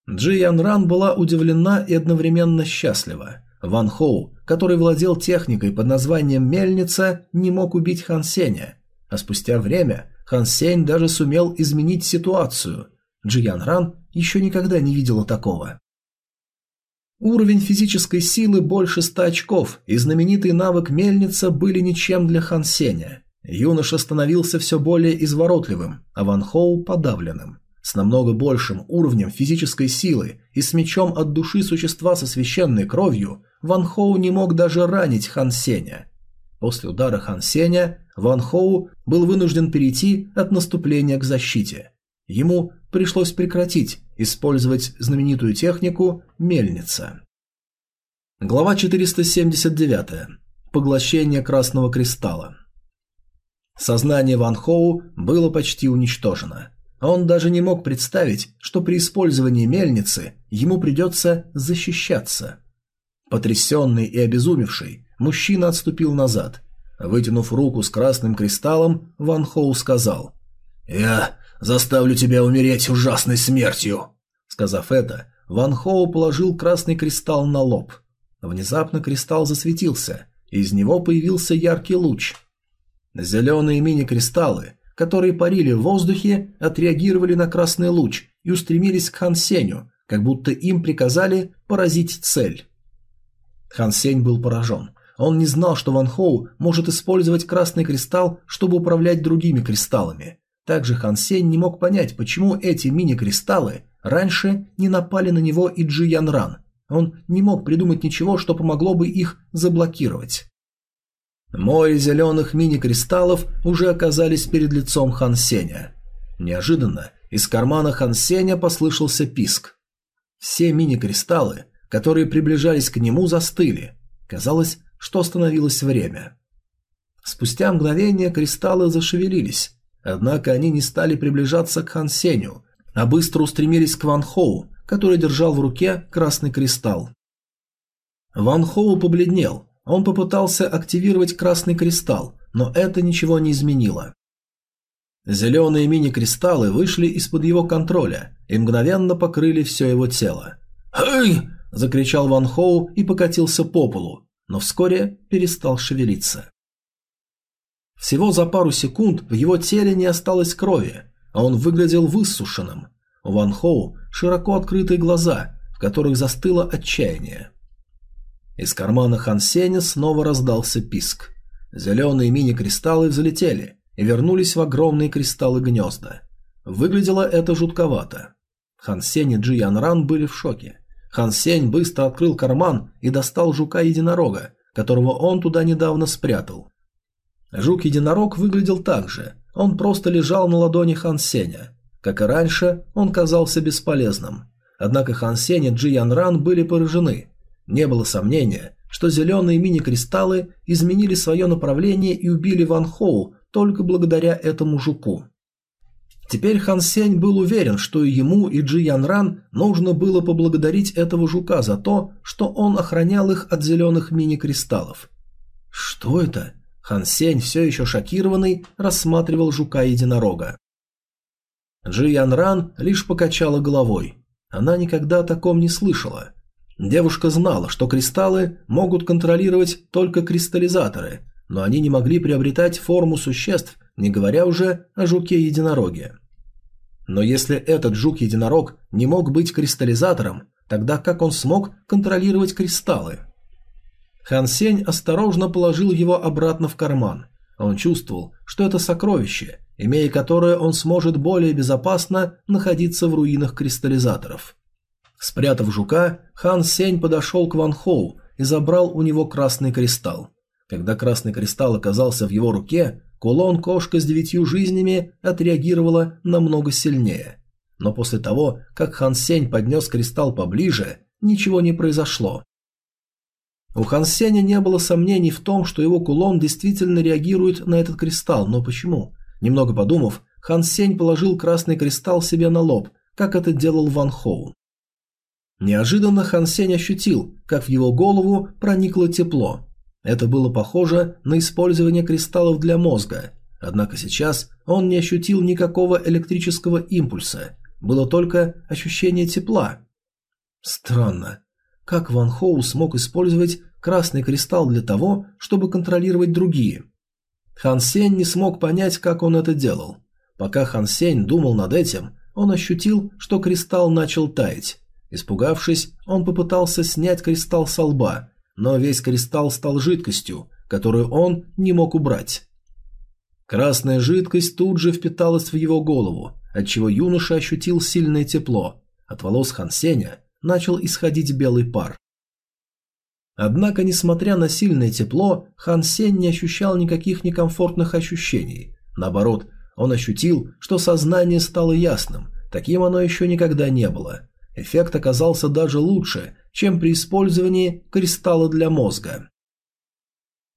S1: Джи Ян Ран была удивлена и одновременно счастлива. Ван Хоу, который владел техникой под названием «Мельница», не мог убить Хан Сеня, а спустя время Хан Сень даже сумел изменить ситуацию. Джи Ян Ран еще никогда не видела такого. Уровень физической силы больше ста очков, и знаменитый навык мельница были ничем для Хан Сеня. Юноша становился все более изворотливым, а Ван Хоу подавленным. С намного большим уровнем физической силы и с мечом от души существа со священной кровью Ван Хоу не мог даже ранить Хан Сеня. После удара Хан Сеня Ван Хоу был вынужден перейти от наступления к защите. Ему пришлось прекратить использовать знаменитую технику «мельница». Глава 479. Поглощение красного кристалла. Сознание Ван Хоу было почти уничтожено. Он даже не мог представить, что при использовании мельницы ему придется защищаться. Потрясенный и обезумевший, мужчина отступил назад. Вытянув руку с красным кристаллом, Ван Хоу сказал «Я заставлю тебя умереть ужасной смертью!» Сказав это, Ван Хоу положил красный кристалл на лоб. Внезапно кристалл засветился, и из него появился яркий луч. Зеленые мини-кристаллы, которые парили в воздухе, отреагировали на красный луч и устремились к Хан Сеню, как будто им приказали поразить цель. Хан Сень был поражен. Он не знал, что Ван Хоу может использовать красный кристалл, чтобы управлять другими кристаллами. Также Хан Сень не мог понять, почему эти мини-кристаллы раньше не напали на него и Джи Ян Ран. Он не мог придумать ничего, что помогло бы их заблокировать. Море зеленых мини-кристаллов уже оказались перед лицом Хан Сеня. Неожиданно из кармана Хан Сеня послышался писк. Все мини-кристаллы, которые приближались к нему, застыли. Казалось, что остановилось время. Спустя мгновение кристаллы зашевелились, однако они не стали приближаться к Хан Сеню, а быстро устремились к Ван Хоу, который держал в руке красный кристалл. Ван Хоу побледнел. Он попытался активировать красный кристалл, но это ничего не изменило. Зеленые мини-кристаллы вышли из-под его контроля и мгновенно покрыли все его тело. «Эй!» – закричал Ван Хоу и покатился по полу, но вскоре перестал шевелиться. Всего за пару секунд в его теле не осталось крови, а он выглядел высушенным. У Ван Хоу широко открытые глаза, в которых застыло отчаяние. Из кармана Хан Сеня снова раздался писк. Зеленые мини-кристаллы взлетели и вернулись в огромные кристаллы гнезда. Выглядело это жутковато. Хан Сень и Джи Ян Ран были в шоке. Хан Сень быстро открыл карман и достал жука-единорога, которого он туда недавно спрятал. Жук-единорог выглядел так же, он просто лежал на ладони Хан Сеня. Как и раньше, он казался бесполезным. Однако Хан Сень и Джи Ян Ран были поражены. Не было сомнения, что зеленые мини-кристаллы изменили свое направление и убили Ван Хоу только благодаря этому жуку. Теперь Хан Сень был уверен, что и ему, и Джи Ян Ран нужно было поблагодарить этого жука за то, что он охранял их от зеленых мини-кристаллов. Что это? Хан Сень, все еще шокированный, рассматривал жука-единорога. Джи Ян Ран лишь покачала головой. Она никогда о таком не слышала. Девушка знала, что кристаллы могут контролировать только кристаллизаторы, но они не могли приобретать форму существ, не говоря уже о жуке-единороге. Но если этот жук-единорог не мог быть кристаллизатором, тогда как он смог контролировать кристаллы? Хан Сень осторожно положил его обратно в карман. Он чувствовал, что это сокровище, имея которое он сможет более безопасно находиться в руинах кристаллизаторов. Спрятав жука, Хан Сень подошел к Ван Хоу и забрал у него красный кристалл. Когда красный кристалл оказался в его руке, кулон-кошка с девятью жизнями отреагировала намного сильнее. Но после того, как Хан Сень поднес кристалл поближе, ничего не произошло. У Хан Сеня не было сомнений в том, что его кулон действительно реагирует на этот кристалл, но почему? Немного подумав, Хан Сень положил красный кристалл себе на лоб, как это делал Ван Хоу. Неожиданно Хан Сень ощутил, как в его голову проникло тепло. Это было похоже на использование кристаллов для мозга. Однако сейчас он не ощутил никакого электрического импульса. Было только ощущение тепла. Странно. Как Ван Хоу смог использовать красный кристалл для того, чтобы контролировать другие? Хан Сень не смог понять, как он это делал. Пока Хан Сень думал над этим, он ощутил, что кристалл начал таять. Испугавшись, он попытался снять кристалл со лба, но весь кристалл стал жидкостью, которую он не мог убрать. Красная жидкость тут же впиталась в его голову, отчего юноша ощутил сильное тепло. От волос Хансеня начал исходить белый пар. Однако, несмотря на сильное тепло, Хан Сень не ощущал никаких некомфортных ощущений. Наоборот, он ощутил, что сознание стало ясным, таким оно еще никогда не было. Эффект оказался даже лучше, чем при использовании кристалла для мозга.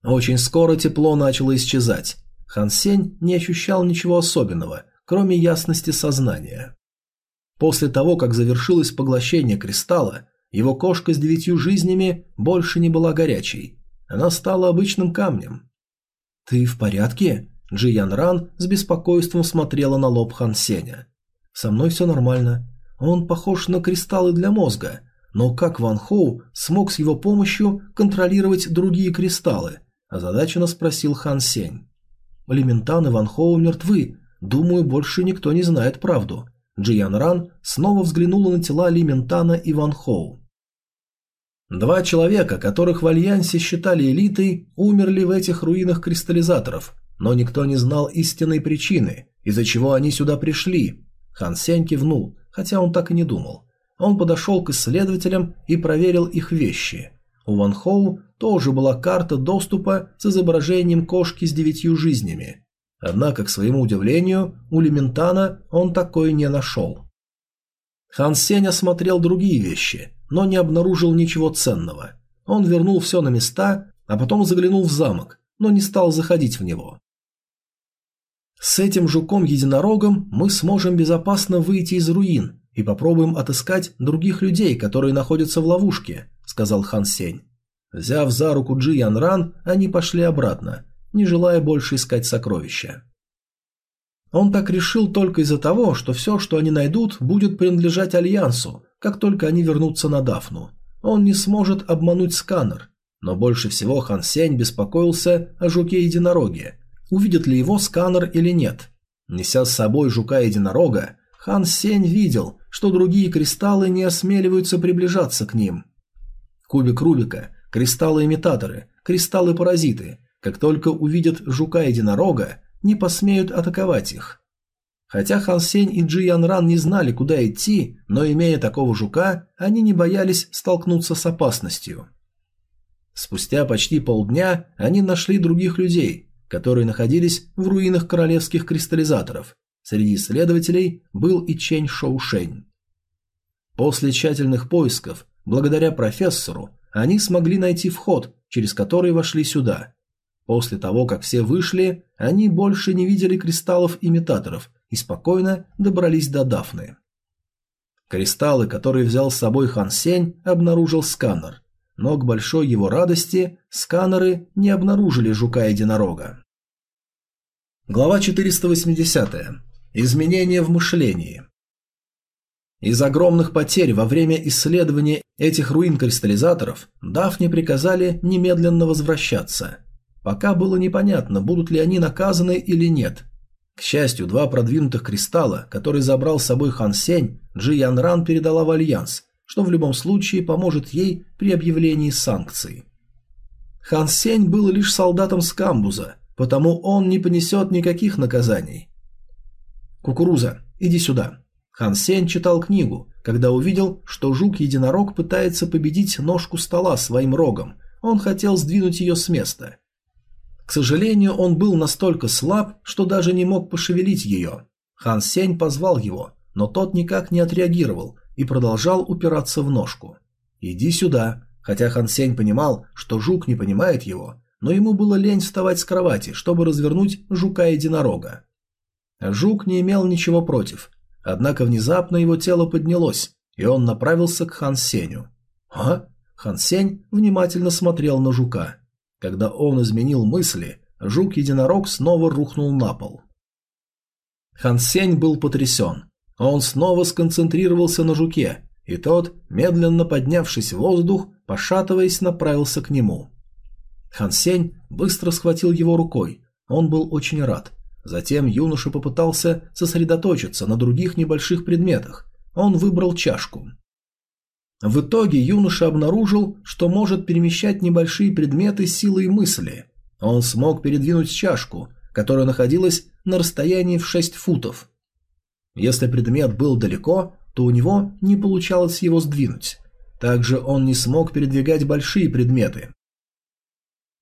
S1: Очень скоро тепло начало исчезать. Хан Сень не ощущал ничего особенного, кроме ясности сознания. После того, как завершилось поглощение кристалла, его кошка с девятью жизнями больше не была горячей. Она стала обычным камнем. «Ты в порядке?» Джи Ян Ран с беспокойством смотрела на лоб Хан Сеня. «Со мной все нормально. Он похож на кристаллы для мозга, но как Ван Хоу смог с его помощью контролировать другие кристаллы?» озадаченно спросил Хан Сень. «Лементан Ван Хоу мертвы. Думаю, больше никто не знает правду». Джиян Ран снова взглянула на тела Лиментана и Ван Хоу. Два человека, которых в Альянсе считали элитой, умерли в этих руинах кристаллизаторов, но никто не знал истинной причины, из-за чего они сюда пришли. Хан Сень кивнул, хотя он так и не думал. Он подошел к исследователям и проверил их вещи. У Ван Хоу тоже была карта доступа с изображением кошки с девятью жизнями. Однако, к своему удивлению, у Лементана он такой не нашел. Хан Сень осмотрел другие вещи, но не обнаружил ничего ценного. Он вернул все на места, а потом заглянул в замок, но не стал заходить в него. С этим жуком-единорогом мы сможем безопасно выйти из руин и попробуем отыскать других людей, которые находятся в ловушке, сказал Хан Сень. Взяв за руку Джи Ян Ран, они пошли обратно, не желая больше искать сокровища. Он так решил только из-за того, что все, что они найдут, будет принадлежать Альянсу, как только они вернутся на Дафну. Он не сможет обмануть сканер. Но больше всего Хан Сень беспокоился о жуке-единороге. Увидит ли его сканер или нет. Неся с собой жука-единорога, Хан Сень видел, что другие кристаллы не осмеливаются приближаться к ним. Кубик Рубика, кристаллы-имитаторы, кристаллы-паразиты. Как только увидят жука-единорога, не посмеют атаковать их. Хотя Хан Сень и Джи Ян Ран не знали, куда идти, но имея такого жука, они не боялись столкнуться с опасностью. Спустя почти полдня они нашли других людей, которые находились в руинах королевских кристаллизаторов. Среди исследователей был и Чень Шоушень. После тщательных поисков, благодаря профессору, они смогли найти вход, через который вошли сюда. После того, как все вышли, они больше не видели кристаллов-имитаторов и спокойно добрались до Дафны. Кристаллы, которые взял с собой Хан Сень, обнаружил сканер, но к большой его радости сканеры не обнаружили жука-единорога. Глава 480. Изменения в мышлении. Из огромных потерь во время исследования этих руин кристаллизаторов Дафне приказали немедленно возвращаться – Пока было непонятно, будут ли они наказаны или нет. К счастью, два продвинутых кристалла, которые забрал с собой Хан Сень, Джи Ян Ран передала в Альянс, что в любом случае поможет ей при объявлении санкций. Хан Сень был лишь солдатом с камбуза, потому он не понесет никаких наказаний. «Кукуруза, иди сюда». Хан Сень читал книгу, когда увидел, что жук-единорог пытается победить ножку стола своим рогом. Он хотел сдвинуть ее с места. К сожалению, он был настолько слаб, что даже не мог пошевелить ее. Хан Сень позвал его, но тот никак не отреагировал и продолжал упираться в ножку. «Иди сюда», хотя Хан Сень понимал, что жук не понимает его, но ему было лень вставать с кровати, чтобы развернуть жука-единорога. Жук не имел ничего против, однако внезапно его тело поднялось, и он направился к Хан Сеню. «А?» Хан Сень внимательно смотрел на жука. Когда он изменил мысли, жук-единорог снова рухнул на пол. Хан Сень был потрясен. Он снова сконцентрировался на жуке, и тот, медленно поднявшись в воздух, пошатываясь, направился к нему. Хан Сень быстро схватил его рукой. Он был очень рад. Затем юноша попытался сосредоточиться на других небольших предметах. Он выбрал чашку. В итоге юноша обнаружил, что может перемещать небольшие предметы силой мысли. Он смог передвинуть чашку, которая находилась на расстоянии в 6 футов. Если предмет был далеко, то у него не получалось его сдвинуть. Также он не смог передвигать большие предметы.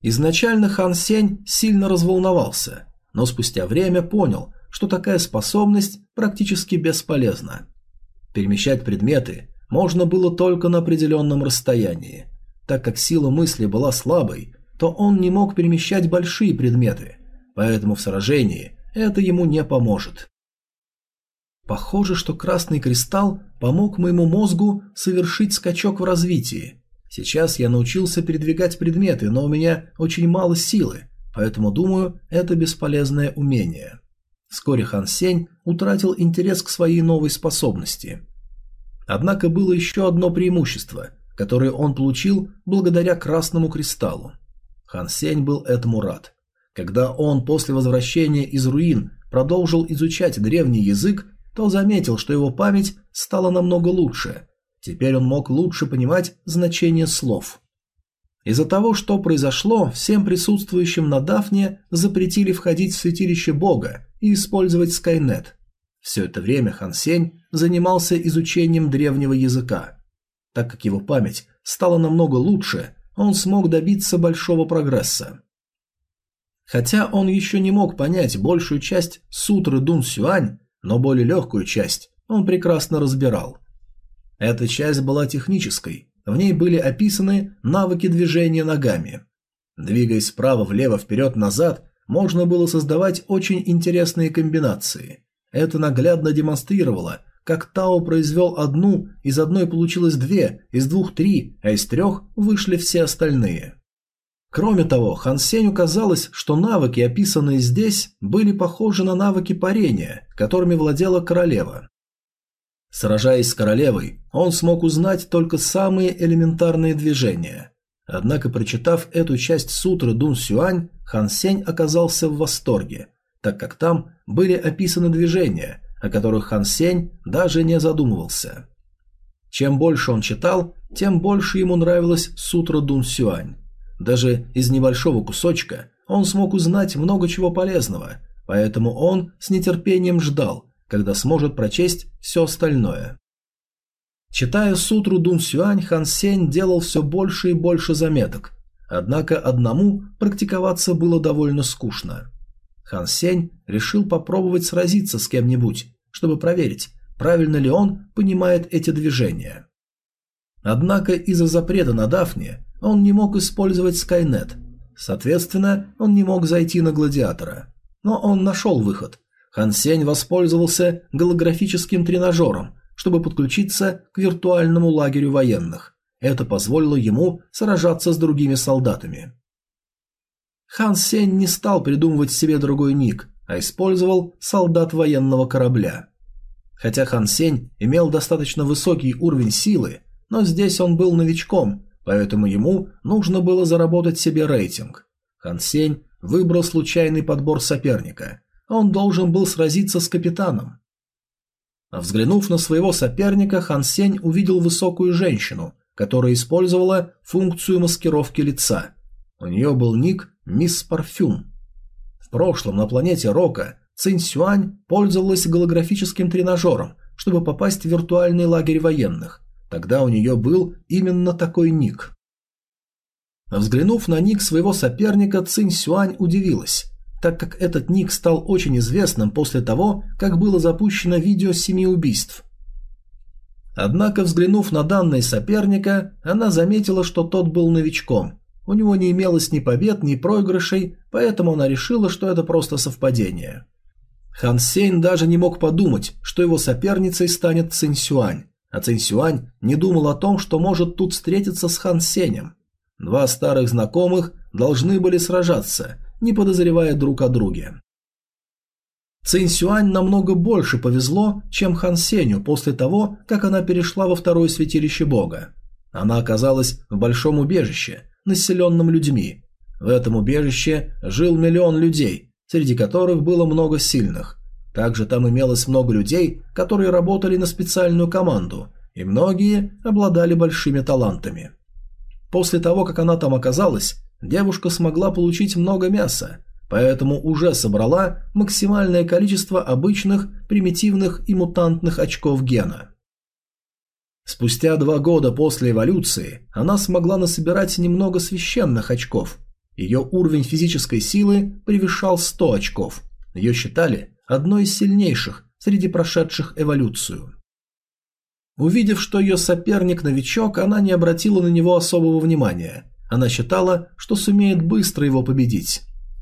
S1: Изначально Хан Сень сильно разволновался, но спустя время понял, что такая способность практически бесполезна. Перемещать предметы можно было только на определенном расстоянии. Так как сила мысли была слабой, то он не мог перемещать большие предметы. поэтому в сражении это ему не поможет. Похоже, что красный кристалл помог моему мозгу совершить скачок в развитии. Сейчас я научился передвигать предметы, но у меня очень мало силы, поэтому думаю, это бесполезное умение. Вскоре Хан Сень утратил интерес к своей новой способности. Однако было еще одно преимущество, которое он получил благодаря красному кристаллу. Хан Сень был этому рад. Когда он после возвращения из руин продолжил изучать древний язык, то заметил, что его память стала намного лучше. Теперь он мог лучше понимать значение слов. Из-за того, что произошло, всем присутствующим на Дафне запретили входить в святилище Бога и использовать Скайнет. Все это время Хан Сень занимался изучением древнего языка. Так как его память стала намного лучше, он смог добиться большого прогресса. Хотя он еще не мог понять большую часть сутры Дун Сюань, но более легкую часть он прекрасно разбирал. Эта часть была технической, в ней были описаны навыки движения ногами. Двигаясь вправо, влево, вперед, назад, можно было создавать очень интересные комбинации. Это наглядно демонстрировало, как Тао произвел одну, из одной получилось две, из двух три, а из трех вышли все остальные. Кроме того, Хан Сенью казалось, что навыки, описанные здесь, были похожи на навыки парения, которыми владела королева. Сражаясь с королевой, он смог узнать только самые элементарные движения. Однако, прочитав эту часть сутры Дун Сюань, Хан Сень оказался в восторге, так как там были описаны движения, о которых Хан Сень даже не задумывался. Чем больше он читал, тем больше ему нравилась сутра Дун Сюань. Даже из небольшого кусочка он смог узнать много чего полезного, поэтому он с нетерпением ждал, когда сможет прочесть все остальное. Читая сутру Дун Сюань, Хан Сень делал все больше и больше заметок, однако одному практиковаться было довольно скучно. Хан Сень решил попробовать сразиться с кем-нибудь, чтобы проверить, правильно ли он понимает эти движения. Однако из-за запрета на Дафне он не мог использовать Скайнет. Соответственно, он не мог зайти на Гладиатора. Но он нашел выход. Хан Сень воспользовался голографическим тренажером, чтобы подключиться к виртуальному лагерю военных. Это позволило ему сражаться с другими солдатами. Хан Сень не стал придумывать себе другой ник, а использовал солдат военного корабля. Хотя Хан Сень имел достаточно высокий уровень силы, но здесь он был новичком, поэтому ему нужно было заработать себе рейтинг. Хан Сень выбрал случайный подбор соперника. Он должен был сразиться с капитаном. Взглянув на своего соперника, Хан Сень увидел высокую женщину, которая использовала функцию маскировки лица. У нее был ник «Мисс Парфюм». В прошлом на планете Рока Цинь Сюань пользовалась голографическим тренажером, чтобы попасть в виртуальный лагерь военных. Тогда у нее был именно такой ник. Взглянув на ник своего соперника, Цинь Сюань удивилась, так как этот ник стал очень известным после того, как было запущено видео семи убийств. Однако, взглянув на данные соперника, она заметила, что тот был новичком. У него не имелось ни побед, ни проигрышей, поэтому она решила, что это просто совпадение. Хан Сень даже не мог подумать, что его соперницей станет Цинь Сюань. А Цинь Сюань не думал о том, что может тут встретиться с Хан Сенем. Два старых знакомых должны были сражаться, не подозревая друг о друге. Цинь Сюань намного больше повезло, чем Хан Сеню после того, как она перешла во второе святилище бога. Она оказалась в большом убежище, населенном людьми. В этом убежище жил миллион людей, среди которых было много сильных. Также там имелось много людей, которые работали на специальную команду, и многие обладали большими талантами. После того, как она там оказалась, девушка смогла получить много мяса, поэтому уже собрала максимальное количество обычных, примитивных и мутантных очков гена. Спустя два года после эволюции она смогла насобирать немного священных очков. Ее уровень физической силы превышал 100 очков. Ее считали одной из сильнейших среди прошедших эволюцию. Увидев, что ее соперник новичок, она не обратила на него особого внимания. Она считала, что сумеет быстро его победить.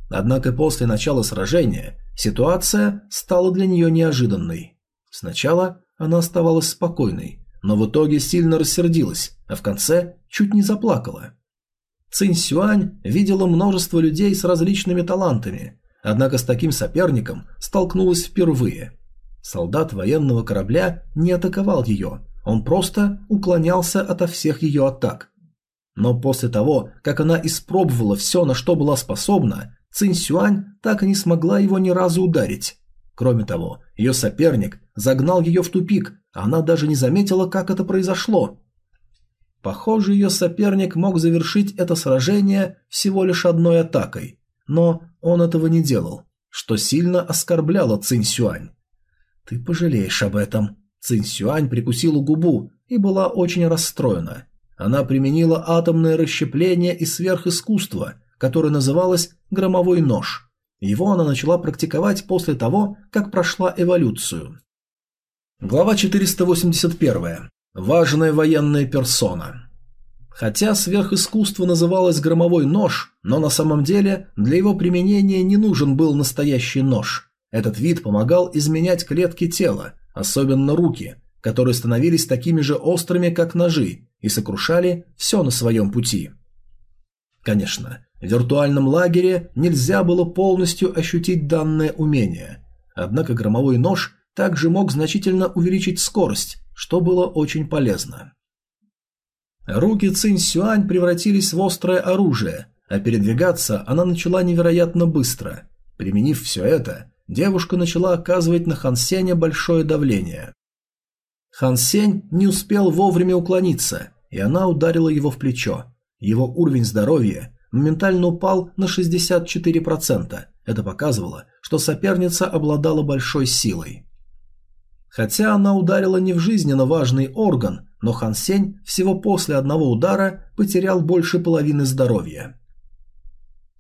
S1: Однако после начала сражения ситуация стала для нее неожиданной. Сначала она оставалась спокойной, но в итоге сильно рассердилась, а в конце чуть не заплакала. Цинь Сюань видела множество людей с различными талантами, однако с таким соперником столкнулась впервые. Солдат военного корабля не атаковал ее, он просто уклонялся ото всех ее атак. Но после того, как она испробовала все, на что была способна, Цинь Сюань так и не смогла его ни разу ударить. Кроме того, ее соперник загнал ее в тупик, а она даже не заметила, как это произошло. Похоже, ее соперник мог завершить это сражение всего лишь одной атакой, но он этого не делал, что сильно оскорбляло Цинь Сюань. «Ты пожалеешь об этом». Цинь Сюань прикусила губу и была очень расстроена. Она применила атомное расщепление и сверхискусство, которое называлось «громовой нож». Его она начала практиковать после того, как прошла эволюцию. Глава 481. Важная военная персона. Хотя сверхискусство называлось громовой нож, но на самом деле для его применения не нужен был настоящий нож. Этот вид помогал изменять клетки тела, особенно руки, которые становились такими же острыми, как ножи, и сокрушали все на своем пути. Конечно, в виртуальном лагере нельзя было полностью ощутить данное умение, однако громовой нож также мог значительно увеличить скорость, что было очень полезно. Руки Цинь Сюань превратились в острое оружие, а передвигаться она начала невероятно быстро. Применив все это, девушка начала оказывать на Хан Сеня большое давление. Хан Сень не успел вовремя уклониться, и она ударила его в плечо. Его уровень здоровья моментально упал на 64%. Это показывало, что соперница обладала большой силой. Хотя она ударила не в жизненно важный орган, но Хан Сень всего после одного удара потерял больше половины здоровья.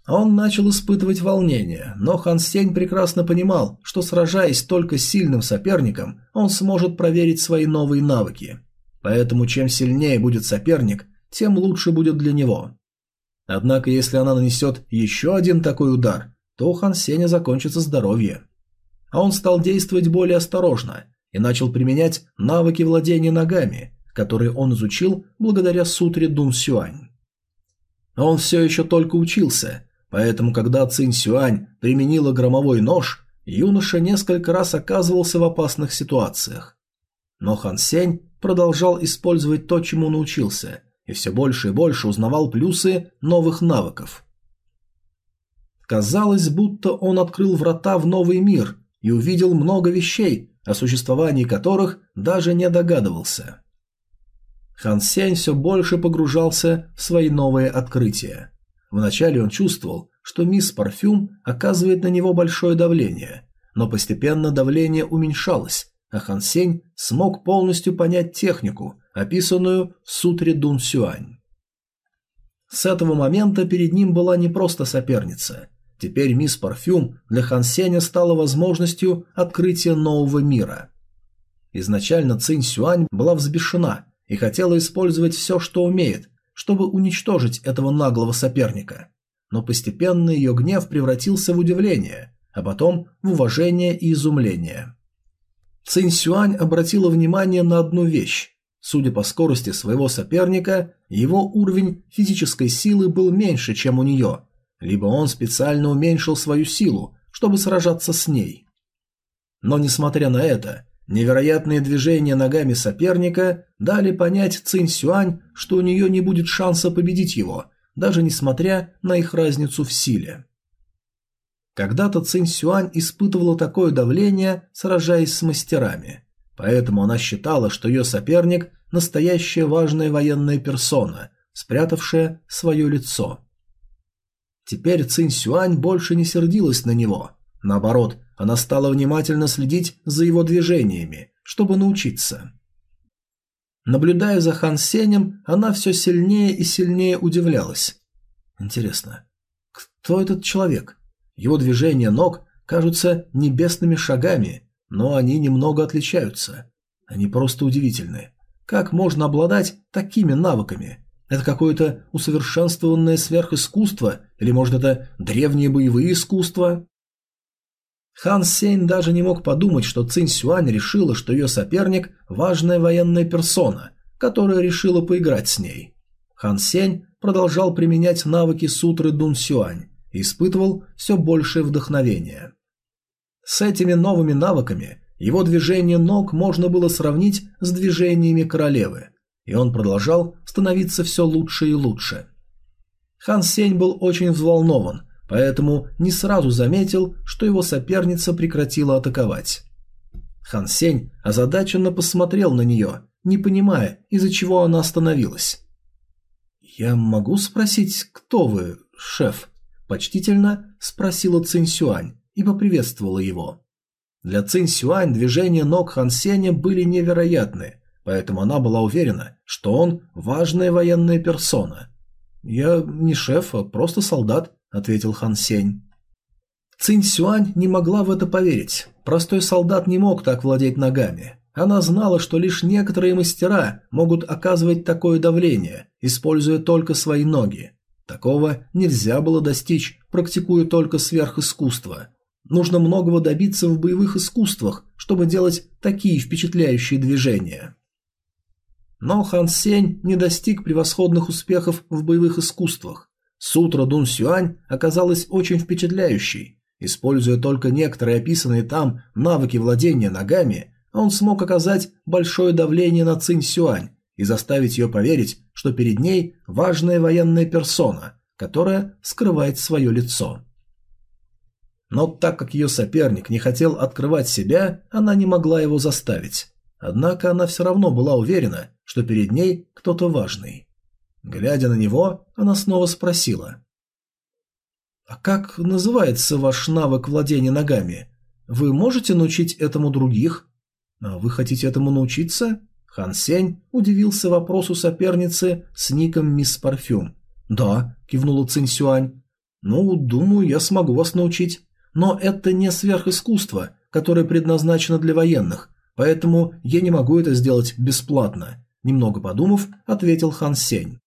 S1: Он начал испытывать волнение, но Хан Сень прекрасно понимал, что сражаясь только с сильным соперником, он сможет проверить свои новые навыки. Поэтому чем сильнее будет соперник, тем лучше будет для него. Однако если она нанесет еще один такой удар, то у Хан Сеня закончится здоровье. А он стал действовать более осторожно – и начал применять навыки владения ногами, которые он изучил благодаря сутре Дун Сюань. Он все еще только учился, поэтому когда Цинь Сюань применила громовой нож, юноша несколько раз оказывался в опасных ситуациях. Но Хан Сень продолжал использовать то, чему научился, и все больше и больше узнавал плюсы новых навыков. Казалось, будто он открыл врата в новый мир и увидел много вещей, о существовании которых даже не догадывался. Хан Сень все больше погружался в свои новые открытия. Вначале он чувствовал, что мисс Парфюм оказывает на него большое давление, но постепенно давление уменьшалось, а Хан Сень смог полностью понять технику, описанную в сутре Дун Сюань. С этого момента перед ним была не просто соперница, Теперь мисс Парфюм для Хан Сеня стала возможностью открытия нового мира. Изначально Цинь Сюань была взбешена и хотела использовать все, что умеет, чтобы уничтожить этого наглого соперника. Но постепенно ее гнев превратился в удивление, а потом в уважение и изумление. Цинь Сюань обратила внимание на одну вещь. Судя по скорости своего соперника, его уровень физической силы был меньше, чем у нее, либо он специально уменьшил свою силу, чтобы сражаться с ней. Но несмотря на это, невероятные движения ногами соперника дали понять Цинь Сюань, что у нее не будет шанса победить его, даже несмотря на их разницу в силе. Когда-то Цинь Сюань испытывала такое давление, сражаясь с мастерами, поэтому она считала, что ее соперник – настоящая важная военная персона, спрятавшая свое лицо – Теперь Цинь Сюань больше не сердилась на него. Наоборот, она стала внимательно следить за его движениями, чтобы научиться. Наблюдая за Хан Сенем, она все сильнее и сильнее удивлялась. Интересно, кто этот человек? Его движения ног кажутся небесными шагами, но они немного отличаются. Они просто удивительны. Как можно обладать такими навыками? Это какое-то усовершенствованное сверхискусство, или может это древние боевые искусства? Хан Сень даже не мог подумать, что Цинь Сюань решила, что ее соперник – важная военная персона, которая решила поиграть с ней. Хан Сень продолжал применять навыки сутры Дун Сюань и испытывал все большее вдохновение. С этими новыми навыками его движение ног можно было сравнить с движениями королевы, и он продолжал становиться все лучше и лучше. Хан Сень был очень взволнован, поэтому не сразу заметил, что его соперница прекратила атаковать. Хан Сень озадаченно посмотрел на нее, не понимая, из-за чего она остановилась. «Я могу спросить, кто вы, шеф?» – почтительно спросила Цинь Сюань и поприветствовала его. Для Цинь Сюань движения ног Хан Сеня были невероятны, поэтому она была уверена, что он важная военная персона. «Я не шеф, а просто солдат», – ответил Хан Сень. Цинь Сюань не могла в это поверить. Простой солдат не мог так владеть ногами. Она знала, что лишь некоторые мастера могут оказывать такое давление, используя только свои ноги. Такого нельзя было достичь, практикуя только сверхискусство. Нужно многого добиться в боевых искусствах, чтобы делать такие впечатляющие движения. Но Хан Сень не достиг превосходных успехов в боевых искусствах. Сутра Дун Сюань оказалась очень впечатляющей. Используя только некоторые описанные там навыки владения ногами, он смог оказать большое давление на Цинь Сюань и заставить ее поверить, что перед ней важная военная персона, которая скрывает свое лицо. Но так как ее соперник не хотел открывать себя, она не могла его заставить. Однако она все равно была уверена, что перед ней кто-то важный. Глядя на него, она снова спросила. «А как называется ваш навык владения ногами? Вы можете научить этому других?» «А вы хотите этому научиться?» Хан Сень удивился вопросу соперницы с ником Мисс Парфюм. «Да», – кивнула Цинь Сюань. «Ну, думаю, я смогу вас научить. Но это не сверхискусство, которое предназначено для военных, поэтому я не могу это сделать бесплатно», – немного подумав, ответил Хан Сень.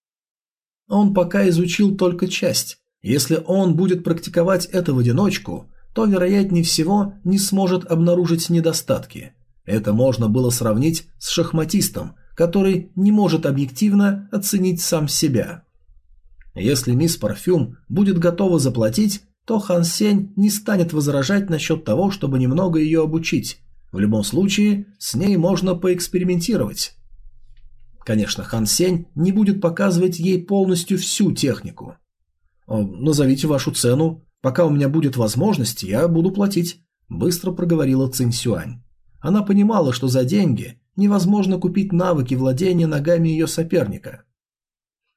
S1: Он пока изучил только часть. Если он будет практиковать это в одиночку, то, вероятнее всего, не сможет обнаружить недостатки – это можно было сравнить с шахматистом, который не может объективно оценить сам себя. Если мисс Парфюм будет готова заплатить, то Хан Сень не станет возражать насчет того, чтобы немного ее обучить. В любом случае, с ней можно поэкспериментировать. Конечно, Хан Сень не будет показывать ей полностью всю технику. «Назовите вашу цену. Пока у меня будет возможность, я буду платить», – быстро проговорила Цинь Сюань. Она понимала, что за деньги невозможно купить навыки владения ногами ее соперника.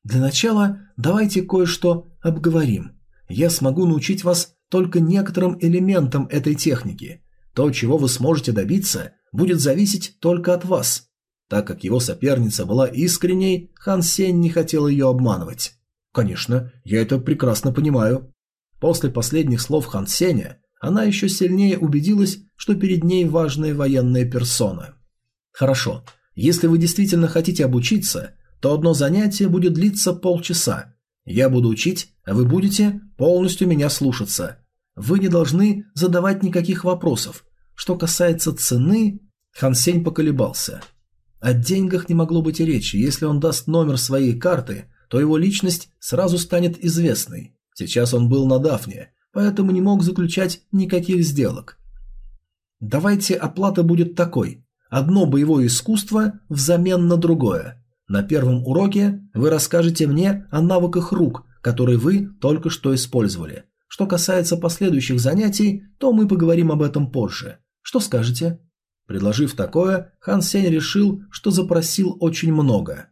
S1: Для начала давайте кое-что обговорим. Я смогу научить вас только некоторым элементам этой техники. То, чего вы сможете добиться, будет зависеть только от вас. Так как его соперница была искренней, Хан Сень не хотел ее обманывать. Конечно, я это прекрасно понимаю. После последних слов Хан Сеня она еще сильнее убедилась, что перед ней важная военная персона. Хорошо, если вы действительно хотите обучиться, то одно занятие будет длиться полчаса. Я буду учить, а вы будете полностью меня слушаться. Вы не должны задавать никаких вопросов. Что касается цены, Хан Сень поколебался. О деньгах не могло быть и речи. Если он даст номер своей карты, то его личность сразу станет известной. Сейчас он был на Дафне, поэтому не мог заключать никаких сделок. Давайте оплата будет такой. Одно боевое искусство взамен на другое. На первом уроке вы расскажете мне о навыках рук, которые вы только что использовали. Что касается последующих занятий, то мы поговорим об этом позже. Что скажете? Предложив такое, Хан Сень решил, что запросил очень много.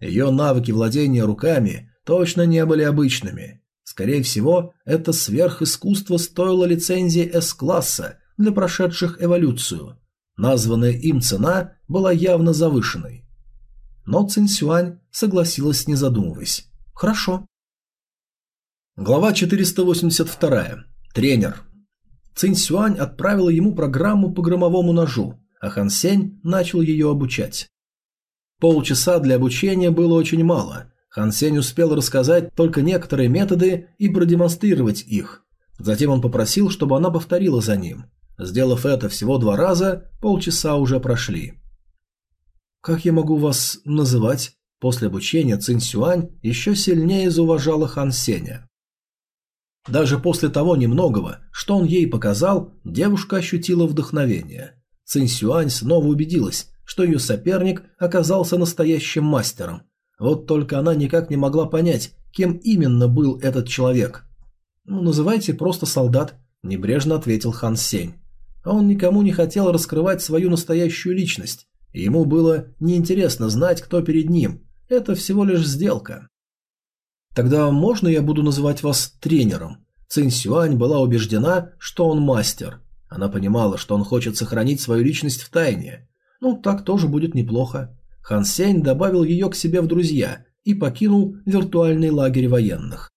S1: Ее навыки владения руками точно не были обычными. Скорее всего, это сверхискусство стоило лицензии С-класса для прошедших эволюцию. Названная им цена была явно завышенной. Но Цинсюань согласилась, не задумываясь. «Хорошо». Глава 482. Тренер. Цинсюань отправила ему программу по громовому ножу, а Хан Сень начал ее обучать. Полчаса для обучения было очень мало, Хан Сень успел рассказать только некоторые методы и продемонстрировать их. Затем он попросил, чтобы она повторила за ним. Сделав это всего два раза, полчаса уже прошли. «Как я могу вас называть?» После обучения Цинь Сюань еще сильнее зауважала Хан Сеня. Даже после того немногого, что он ей показал, девушка ощутила вдохновение. Цинь Сюань снова убедилась, что ее соперник оказался настоящим мастером. Вот только она никак не могла понять, кем именно был этот человек. «Ну, называйте просто солдат», – небрежно ответил Хан Сень. А он никому не хотел раскрывать свою настоящую личность. ему было неинтересно знать, кто перед ним. Это всего лишь сделка. Тогда можно я буду называть вас тренером? Цинь Сюань была убеждена, что он мастер. Она понимала, что он хочет сохранить свою личность в тайне. Ну, так тоже будет неплохо. Хан Сень добавил ее к себе в друзья и покинул виртуальный лагерь военных.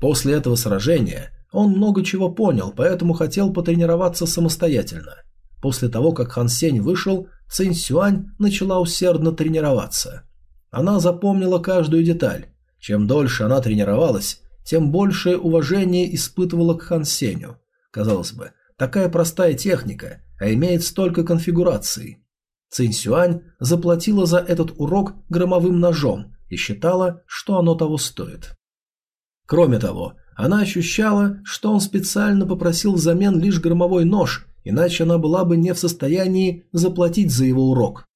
S1: После этого сражения он много чего понял, поэтому хотел потренироваться самостоятельно. После того, как Хан Сень вышел, Цинь Сюань начала усердно тренироваться. Она запомнила каждую деталь. Чем дольше она тренировалась, тем большее уважение испытывала к Хан Сенью. Казалось бы, такая простая техника, а имеет столько конфигураций. Цинь Сюань заплатила за этот урок громовым ножом и считала, что оно того стоит. Кроме того, она ощущала, что он специально попросил взамен лишь громовой нож, иначе она была бы не в состоянии заплатить за его урок.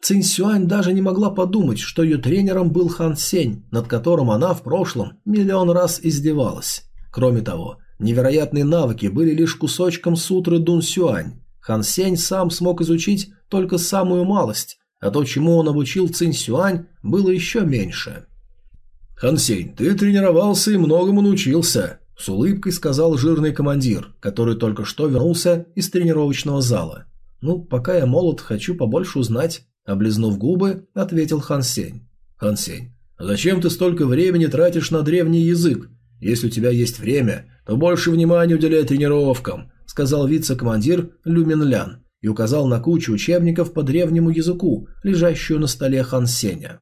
S1: Цинь Сюань даже не могла подумать, что ее тренером был Хан Сень, над которым она в прошлом миллион раз издевалась. Кроме того, невероятные навыки были лишь кусочком сутры Дун Сюань. Хан Сень сам смог изучить только самую малость, а то, чему он обучил Цинь Сюань, было еще меньше. «Хан Сень, ты тренировался и многому научился», – с улыбкой сказал жирный командир, который только что вернулся из тренировочного зала. «Ну, пока я молод, хочу побольше узнать». Облизнув губы, ответил Хан Сень. Хан Сень, зачем ты столько времени тратишь на древний язык? Если у тебя есть время, то больше внимания уделяй тренировкам, сказал вице-командир Люмин Лян и указал на кучу учебников по древнему языку, лежащую на столе Хан Сеня.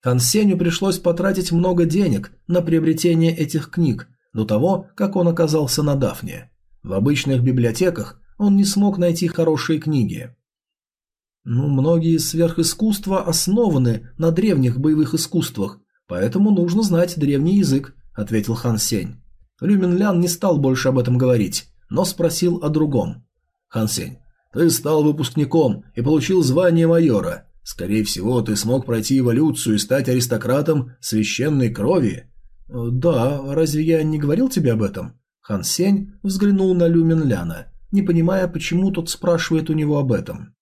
S1: Хан Сеню пришлось потратить много денег на приобретение этих книг до того, как он оказался на Дафне. В обычных библиотеках он не смог найти хорошие книги. Ну, многие сверхискусства основаны на древних боевых искусствах, поэтому нужно знать древний язык, ответил Хан Сень. Люмин Лян не стал больше об этом говорить, но спросил о другом. Хан Сень, ты стал выпускником и получил звание майора. Скорее всего, ты смог пройти эволюцию и стать аристократом священной крови. Да, разве я не говорил тебе об этом? Хан Сень взглянул на Люмин Ляна, не понимая, почему тот спрашивает у него об этом.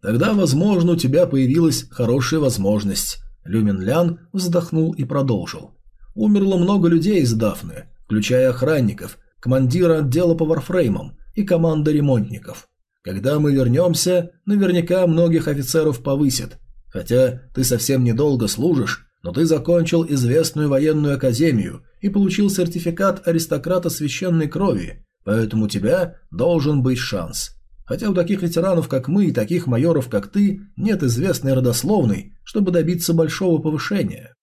S1: Тогда, возможно, у тебя появилась хорошая возможность. Люмин Лян вздохнул и продолжил. Умерло много людей из Дафны, включая охранников, командира отдела по варфреймам и команда ремонтников. Когда мы вернемся, наверняка многих офицеров повысят. Хотя ты совсем недолго служишь, но ты закончил известную военную академию и получил сертификат аристократа священной крови, поэтому у тебя должен быть шанс. Хотя у таких ветеранов, как мы, и таких майоров, как ты, нет известной родословной, чтобы добиться большого повышения.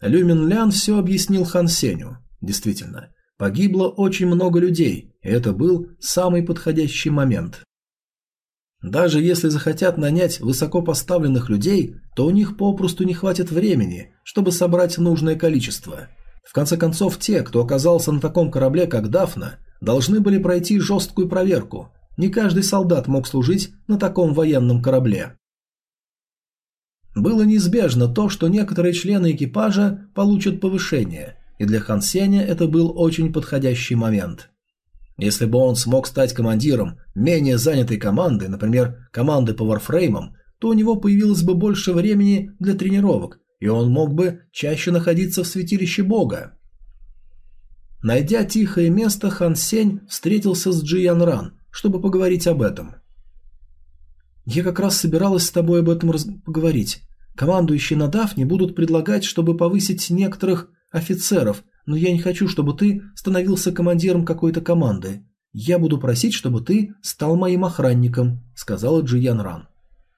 S1: Люмин Лян все объяснил Хан Сеню. Действительно, погибло очень много людей, и это был самый подходящий момент. Даже если захотят нанять высокопоставленных людей, то у них попросту не хватит времени, чтобы собрать нужное количество. В конце концов, те, кто оказался на таком корабле, как Дафна, должны были пройти жесткую проверку, не каждый солдат мог служить на таком военном корабле. Было неизбежно то, что некоторые члены экипажа получат повышение, и для Хан Сеня это был очень подходящий момент. Если бы он смог стать командиром менее занятой команды, например, команды по варфреймам, то у него появилось бы больше времени для тренировок, и он мог бы чаще находиться в святилище бога. Найдя тихое место, Хан Сень встретился с Джи Ян Ран чтобы поговорить об этом. Я как раз собиралась с тобой об этом поговорить. Командующие на Дафне будут предлагать, чтобы повысить некоторых офицеров, но я не хочу, чтобы ты становился командиром какой-то команды. Я буду просить, чтобы ты стал моим охранником, сказала Джиян Ран.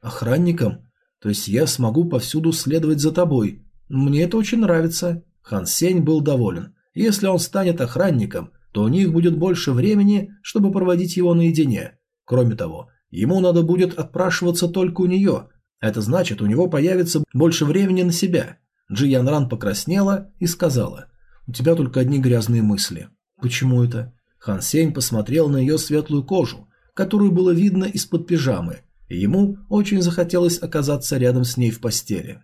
S1: Охранником? То есть я смогу повсюду следовать за тобой. Мне это очень нравится. Хан Сень был доволен. Если он станет охранником, то у них будет больше времени, чтобы проводить его наедине. Кроме того, ему надо будет отпрашиваться только у нее. Это значит, у него появится больше времени на себя. Джи Ян покраснела и сказала, «У тебя только одни грязные мысли». «Почему это?» Хан Сень посмотрел на ее светлую кожу, которую было видно из-под пижамы, и ему очень захотелось оказаться рядом с ней в постели.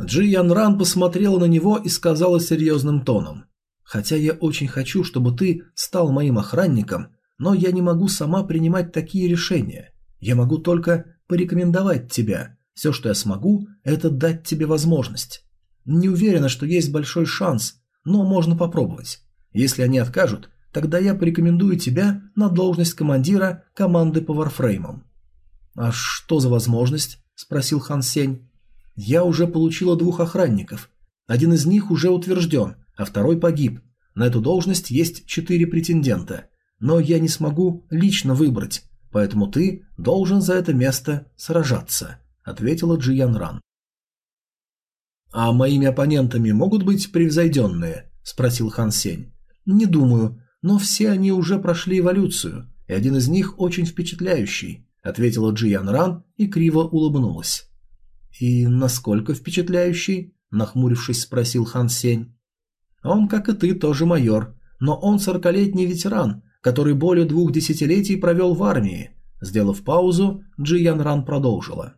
S1: Джи Ян посмотрела на него и сказала серьезным тоном, «Хотя я очень хочу, чтобы ты стал моим охранником, но я не могу сама принимать такие решения. Я могу только порекомендовать тебя. Все, что я смогу, это дать тебе возможность. Не уверена, что есть большой шанс, но можно попробовать. Если они откажут, тогда я порекомендую тебя на должность командира команды по варфреймам». «А что за возможность?» – спросил Хан Сень. «Я уже получила двух охранников. Один из них уже утвержден, а второй погиб. На эту должность есть четыре претендента. Но я не смогу лично выбрать, поэтому ты должен за это место сражаться», – ответила Джи Ян Ран. «А моими оппонентами могут быть превзойденные?» – спросил Хан Сень. «Не думаю, но все они уже прошли эволюцию, и один из них очень впечатляющий», – ответила Джи Ян Ран и криво улыбнулась. «И насколько впечатляющий?» – нахмурившись, спросил Хан Сень. «Он, как и ты, тоже майор, но он сорокалетний ветеран, который более двух десятилетий провел в армии». Сделав паузу, Джи Ян Ран продолжила.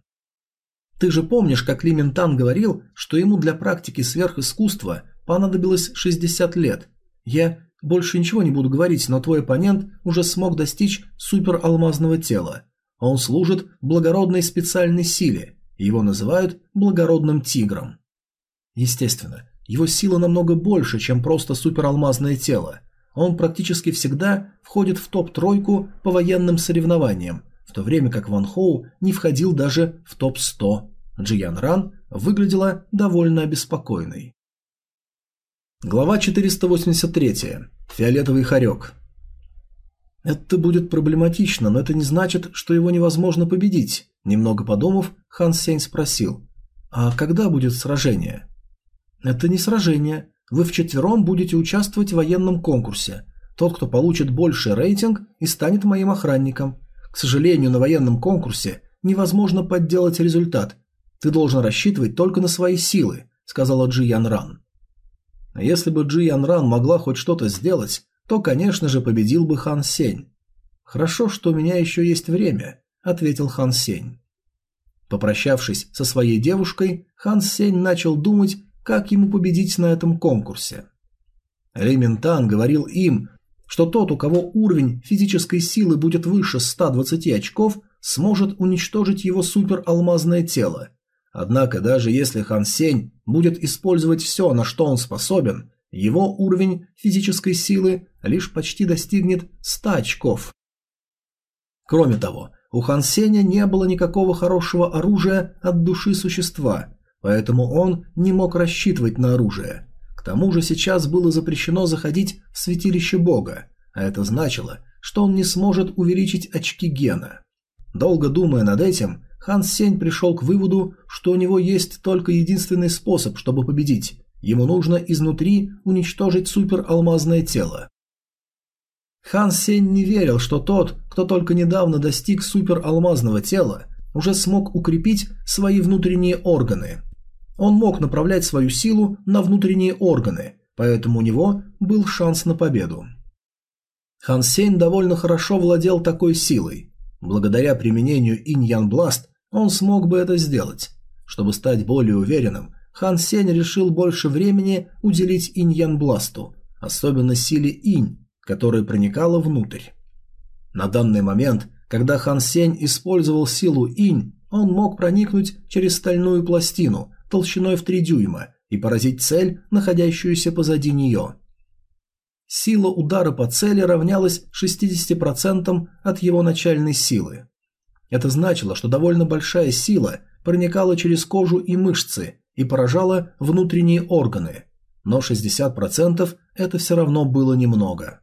S1: «Ты же помнишь, как Ли Минтан говорил, что ему для практики сверхискусства понадобилось 60 лет. Я больше ничего не буду говорить, но твой оппонент уже смог достичь супералмазного тела. Он служит благородной специальной силе, его называют благородным тигром. Естественно, его сила намного больше, чем просто супералмазное тело. Он практически всегда входит в топ-тройку по военным соревнованиям, в то время как Ван Хоу не входил даже в топ-100. Джиян Ран выглядела довольно обеспокоенной. Глава 483. Фиолетовый хорек. Это будет проблематично, но это не значит, что его невозможно победить. Немного подумав, Хан Сень спросил. А когда будет сражение? Это не сражение. Вы вчетвером будете участвовать в военном конкурсе. Тот, кто получит больший рейтинг и станет моим охранником. К сожалению, на военном конкурсе невозможно подделать результат. Ты должен рассчитывать только на свои силы, сказала Джи Ян Ран. А если бы Джи Ян Ран могла хоть что-то сделать, то, конечно же, победил бы Хан Сень. «Хорошо, что у меня еще есть время», — ответил Хан Сень. Попрощавшись со своей девушкой, Хан Сень начал думать, как ему победить на этом конкурсе. Ли Минтан говорил им, что тот, у кого уровень физической силы будет выше 120 очков, сможет уничтожить его супералмазное тело. Однако даже если Хан Сень будет использовать все, на что он способен, его уровень физической силы лишь почти достигнет 100 очков. Кроме того, у Хан Сеня не было никакого хорошего оружия от души существа, поэтому он не мог рассчитывать на оружие. К тому же сейчас было запрещено заходить в святилище бога, а это значило, что он не сможет увеличить очки гена. Долго думая над этим, Хан Сень пришел к выводу, что у него есть только единственный способ, чтобы победить. Ему нужно изнутри уничтожить супералмазное тело. Хан Сень не верил, что тот, кто только недавно достиг супералмазного тела, уже смог укрепить свои внутренние органы. Он мог направлять свою силу на внутренние органы, поэтому у него был шанс на победу. Хан Сень довольно хорошо владел такой силой. Благодаря применению инь-ян бласт он смог бы это сделать. Чтобы стать более уверенным, Хан Сень решил больше времени уделить инь-ян-бласту, особенно силе инь, которая проникала внутрь. На данный момент, когда Хан Сень использовал силу инь, он мог проникнуть через стальную пластину толщиной в 3 дюйма и поразить цель, находящуюся позади нее. Сила удара по цели равнялась 60% от его начальной силы. Это значило, что довольно большая сила проникала через кожу и мышцы и поражала внутренние органы, но 60% это все равно было немного.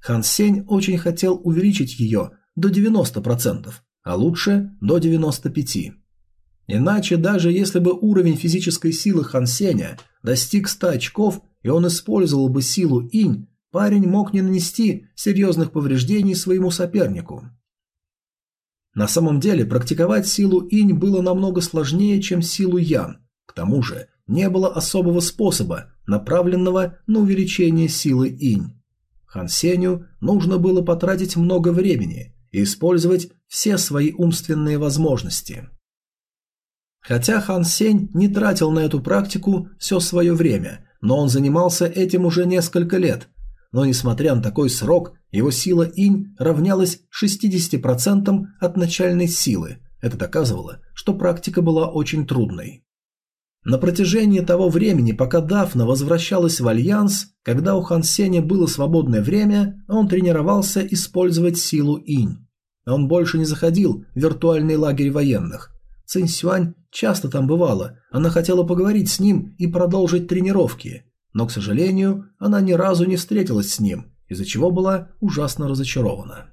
S1: Хан Сень очень хотел увеличить ее до 90%, а лучше до 95%. Иначе, даже если бы уровень физической силы Хан Сеня достиг 100 очков, и он использовал бы силу инь, парень мог не нанести серьезных повреждений своему сопернику. На самом деле, практиковать силу инь было намного сложнее, чем силу ян. К тому же, не было особого способа, направленного на увеличение силы инь. Хан Сеню нужно было потратить много времени и использовать все свои умственные возможности. Хотя Хан Сень не тратил на эту практику все свое время, но он занимался этим уже несколько лет. Но несмотря на такой срок, его сила инь равнялась 60% от начальной силы. Это доказывало, что практика была очень трудной. На протяжении того времени, пока Дафна возвращалась в Альянс, когда у Хан Сеня было свободное время, он тренировался использовать силу инь. Он больше не заходил в виртуальный лагерь военных, Цинь Сюань часто там бывала, она хотела поговорить с ним и продолжить тренировки, но, к сожалению, она ни разу не встретилась с ним, из-за чего была ужасно разочарована.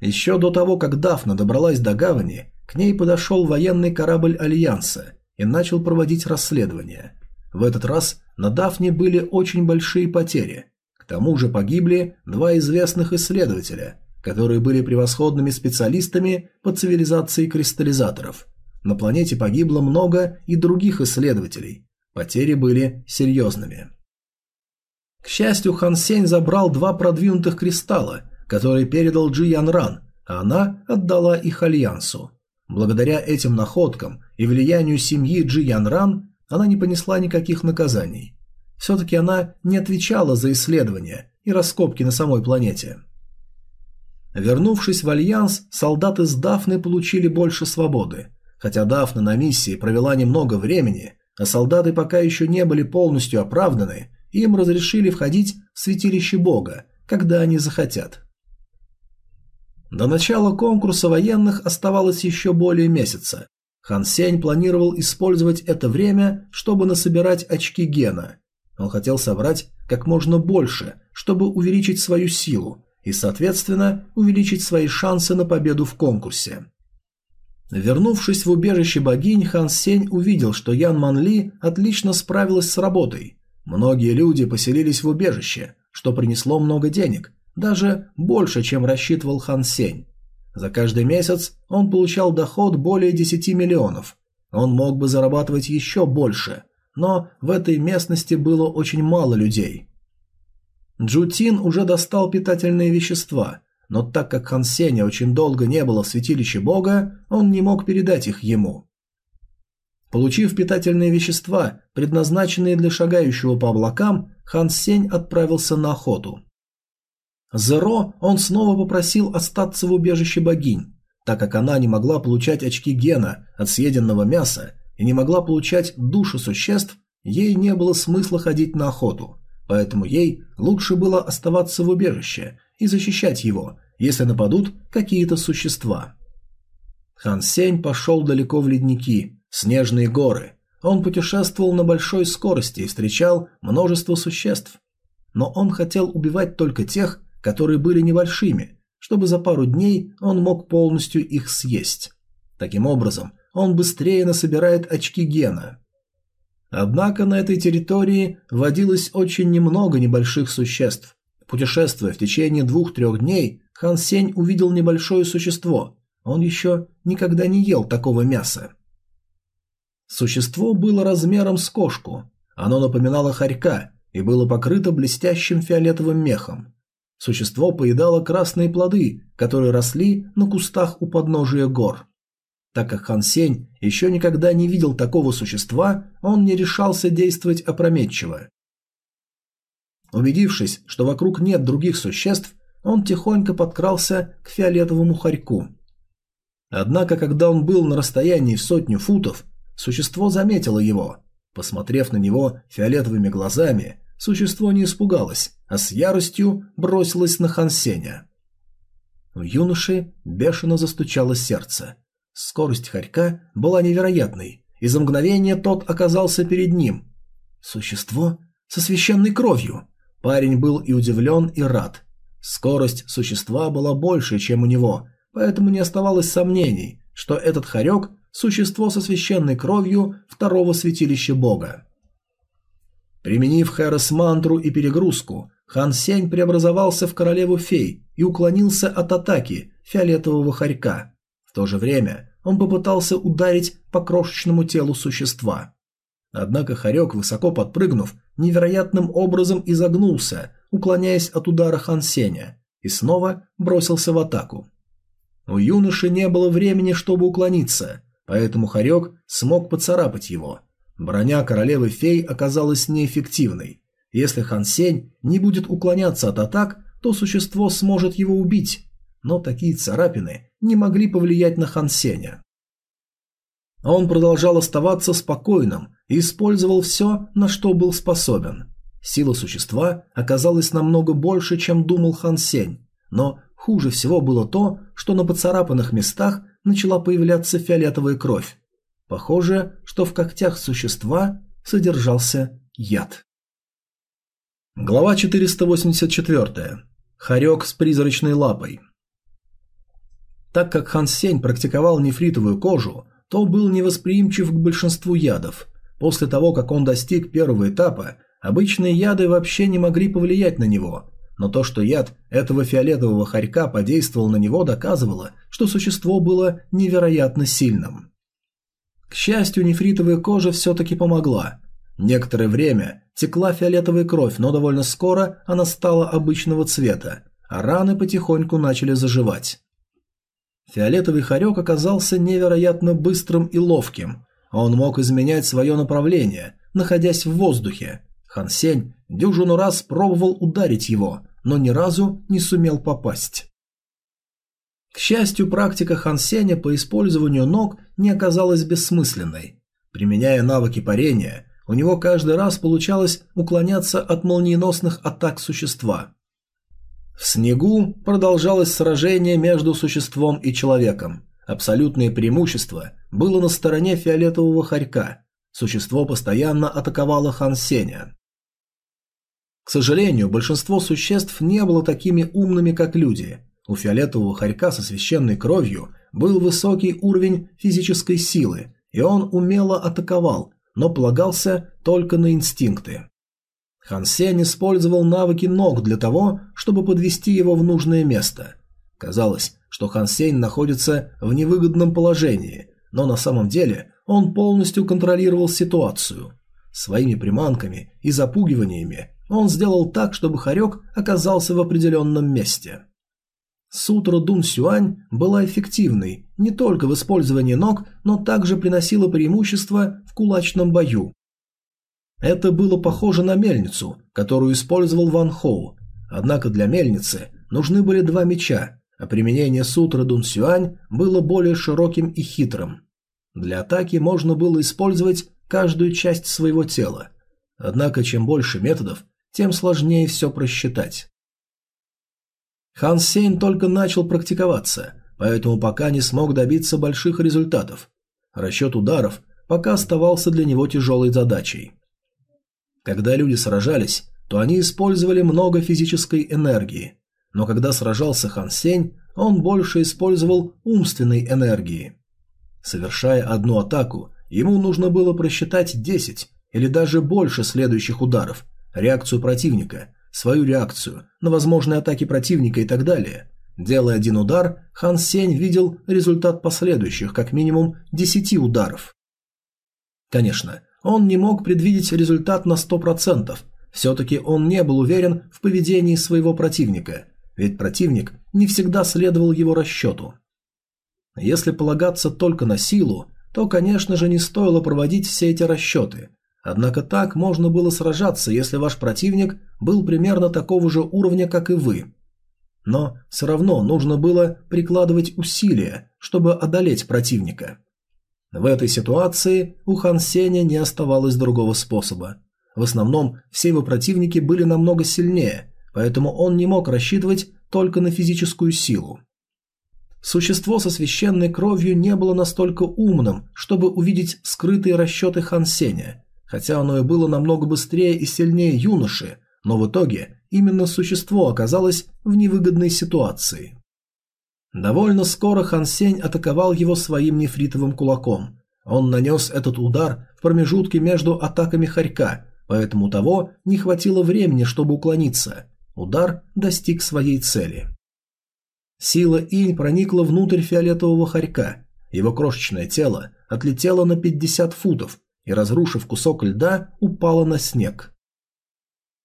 S1: Еще до того, как Дафна добралась до гавани, к ней подошел военный корабль Альянса и начал проводить расследование. В этот раз на Дафне были очень большие потери. К тому же погибли два известных исследователя, которые были превосходными специалистами по цивилизации кристаллизаторов. На планете погибло много и других исследователей. Потери были серьезными. К счастью, Хан Сень забрал два продвинутых кристалла, которые передал Джи Ян Ран, а она отдала их Альянсу. Благодаря этим находкам и влиянию семьи Джи Ян Ран она не понесла никаких наказаний. Все-таки она не отвечала за исследования и раскопки на самой планете. Вернувшись в Альянс, солдаты с Дафны получили больше свободы. Хотя Дафна на миссии провела немного времени, а солдаты пока еще не были полностью оправданы, им разрешили входить в святилище Бога, когда они захотят. До начала конкурса военных оставалось еще более месяца. Хан Сень планировал использовать это время, чтобы насобирать очки гена. Он хотел собрать как можно больше, чтобы увеличить свою силу, и, соответственно, увеличить свои шансы на победу в конкурсе. Вернувшись в убежище богинь, Хан Сень увидел, что Ян Ман Ли отлично справилась с работой. Многие люди поселились в убежище, что принесло много денег, даже больше, чем рассчитывал Хан Сень. За каждый месяц он получал доход более 10 миллионов. Он мог бы зарабатывать еще больше, но в этой местности было очень мало людей. Джутин уже достал питательные вещества, но так как Хан Сеня очень долго не было в святилище бога, он не мог передать их ему. Получив питательные вещества, предназначенные для шагающего по облакам, Хан Сень отправился на охоту. Зеро он снова попросил остаться в убежище богинь, так как она не могла получать очки гена от съеденного мяса и не могла получать души существ, ей не было смысла ходить на охоту поэтому ей лучше было оставаться в убежище и защищать его, если нападут какие-то существа. Хан Сень пошел далеко в ледники, снежные горы. Он путешествовал на большой скорости и встречал множество существ. Но он хотел убивать только тех, которые были небольшими, чтобы за пару дней он мог полностью их съесть. Таким образом, он быстрее насобирает очки гена. Однако на этой территории водилось очень немного небольших существ. Путешествуя в течение двух-трех дней, Хан Сень увидел небольшое существо. Он еще никогда не ел такого мяса. Существо было размером с кошку. Оно напоминало хорька и было покрыто блестящим фиолетовым мехом. Существо поедало красные плоды, которые росли на кустах у подножия гор. Так как Хан Сень еще никогда не видел такого существа, он не решался действовать опрометчиво. Убедившись, что вокруг нет других существ, он тихонько подкрался к фиолетовому хорьку. Однако, когда он был на расстоянии в сотню футов, существо заметило его. Посмотрев на него фиолетовыми глазами, существо не испугалось, а с яростью бросилось на Хансеня. У юноши бешено застучало сердце. Скорость хорька была невероятной, и за мгновение тот оказался перед ним. Существо со священной кровью. Парень был и удивлен, и рад. Скорость существа была больше, чем у него, поэтому не оставалось сомнений, что этот хорек существо со священной кровью второго святилища бога. Применив Хэрос-мантру и перегрузку, Хан Сень преобразовался в королеву фей и уклонился от атаки фиолетового хорька. В то же время он попытался ударить по крошечному телу существа. Однако хорек, высоко подпрыгнув, невероятным образом изогнулся, уклоняясь от удара Хан Сеня, и снова бросился в атаку. У юноши не было времени, чтобы уклониться, поэтому хорек смог поцарапать его. Броня королевы фей оказалась неэффективной. Если Хан Сень не будет уклоняться от атак, то существо сможет его убить. Но такие царапины не могли повлиять на Хан Сеня. Он продолжал оставаться спокойным и использовал все, на что был способен. Сила существа оказалась намного больше, чем думал Хан Сень, но хуже всего было то, что на поцарапанных местах начала появляться фиолетовая кровь. Похоже, что в когтях существа содержался яд. Глава 484. Хорек с призрачной лапой. Так как Хан Сень практиковал нефритовую кожу, то был невосприимчив к большинству ядов. После того, как он достиг первого этапа, обычные яды вообще не могли повлиять на него, но то, что яд этого фиолетового хорька подействовал на него, доказывало, что существо было невероятно сильным. К счастью, нефритовая кожа все-таки помогла. Некоторое время текла фиолетовая кровь, но довольно скоро она стала обычного цвета, а раны потихоньку начали заживать. Фиолетовый хорек оказался невероятно быстрым и ловким. Он мог изменять свое направление, находясь в воздухе. Хан Сень дюжину раз пробовал ударить его, но ни разу не сумел попасть. К счастью, практика Хан Сеня по использованию ног не оказалась бессмысленной. Применяя навыки парения, у него каждый раз получалось уклоняться от молниеносных атак существа. В снегу продолжалось сражение между существом и человеком. Абсолютное преимущество было на стороне фиолетового хорька. Существо постоянно атаковало Хан Сеня. К сожалению, большинство существ не было такими умными, как люди. У фиолетового хорька со священной кровью был высокий уровень физической силы, и он умело атаковал, но полагался только на инстинкты. Хан Сень использовал навыки ног для того, чтобы подвести его в нужное место. Казалось, что Хан Сень находится в невыгодном положении, но на самом деле он полностью контролировал ситуацию. Своими приманками и запугиваниями он сделал так, чтобы Харек оказался в определенном месте. Сутра Дун Сюань была эффективной не только в использовании ног, но также приносила преимущество в кулачном бою. Это было похоже на мельницу, которую использовал Ван Хоу. Однако для мельницы нужны были два меча, а применение сутры Дун Сюань было более широким и хитрым. Для атаки можно было использовать каждую часть своего тела. Однако чем больше методов, тем сложнее все просчитать. Хан Сейн только начал практиковаться, поэтому пока не смог добиться больших результатов. Расчет ударов пока оставался для него тяжелой задачей. Когда люди сражались, то они использовали много физической энергии, но когда сражался Хан Сень, он больше использовал умственной энергии. Совершая одну атаку, ему нужно было просчитать 10 или даже больше следующих ударов, реакцию противника, свою реакцию на возможные атаки противника и так далее. Делая один удар, Хан Сень видел результат последующих, как минимум 10 ударов. Конечно, он не мог предвидеть результат на 100%. Все-таки он не был уверен в поведении своего противника, ведь противник не всегда следовал его расчету. Если полагаться только на силу, то, конечно же, не стоило проводить все эти расчеты. Однако так можно было сражаться, если ваш противник был примерно такого же уровня, как и вы. Но все равно нужно было прикладывать усилия, чтобы одолеть противника. В этой ситуации у Хан Сеня не оставалось другого способа. В основном все его противники были намного сильнее, поэтому он не мог рассчитывать только на физическую силу. Существо со священной кровью не было настолько умным, чтобы увидеть скрытые расчеты Хан Сеня, хотя оно и было намного быстрее и сильнее юноши, но в итоге именно существо оказалось в невыгодной ситуации. Довольно скоро Хан Сень атаковал его своим нефритовым кулаком. Он нанес этот удар в промежутке между атаками Харька, поэтому того не хватило времени, чтобы уклониться. Удар достиг своей цели. Сила инь проникла внутрь фиолетового Харька. Его крошечное тело отлетело на 50 футов и, разрушив кусок льда, упало на снег.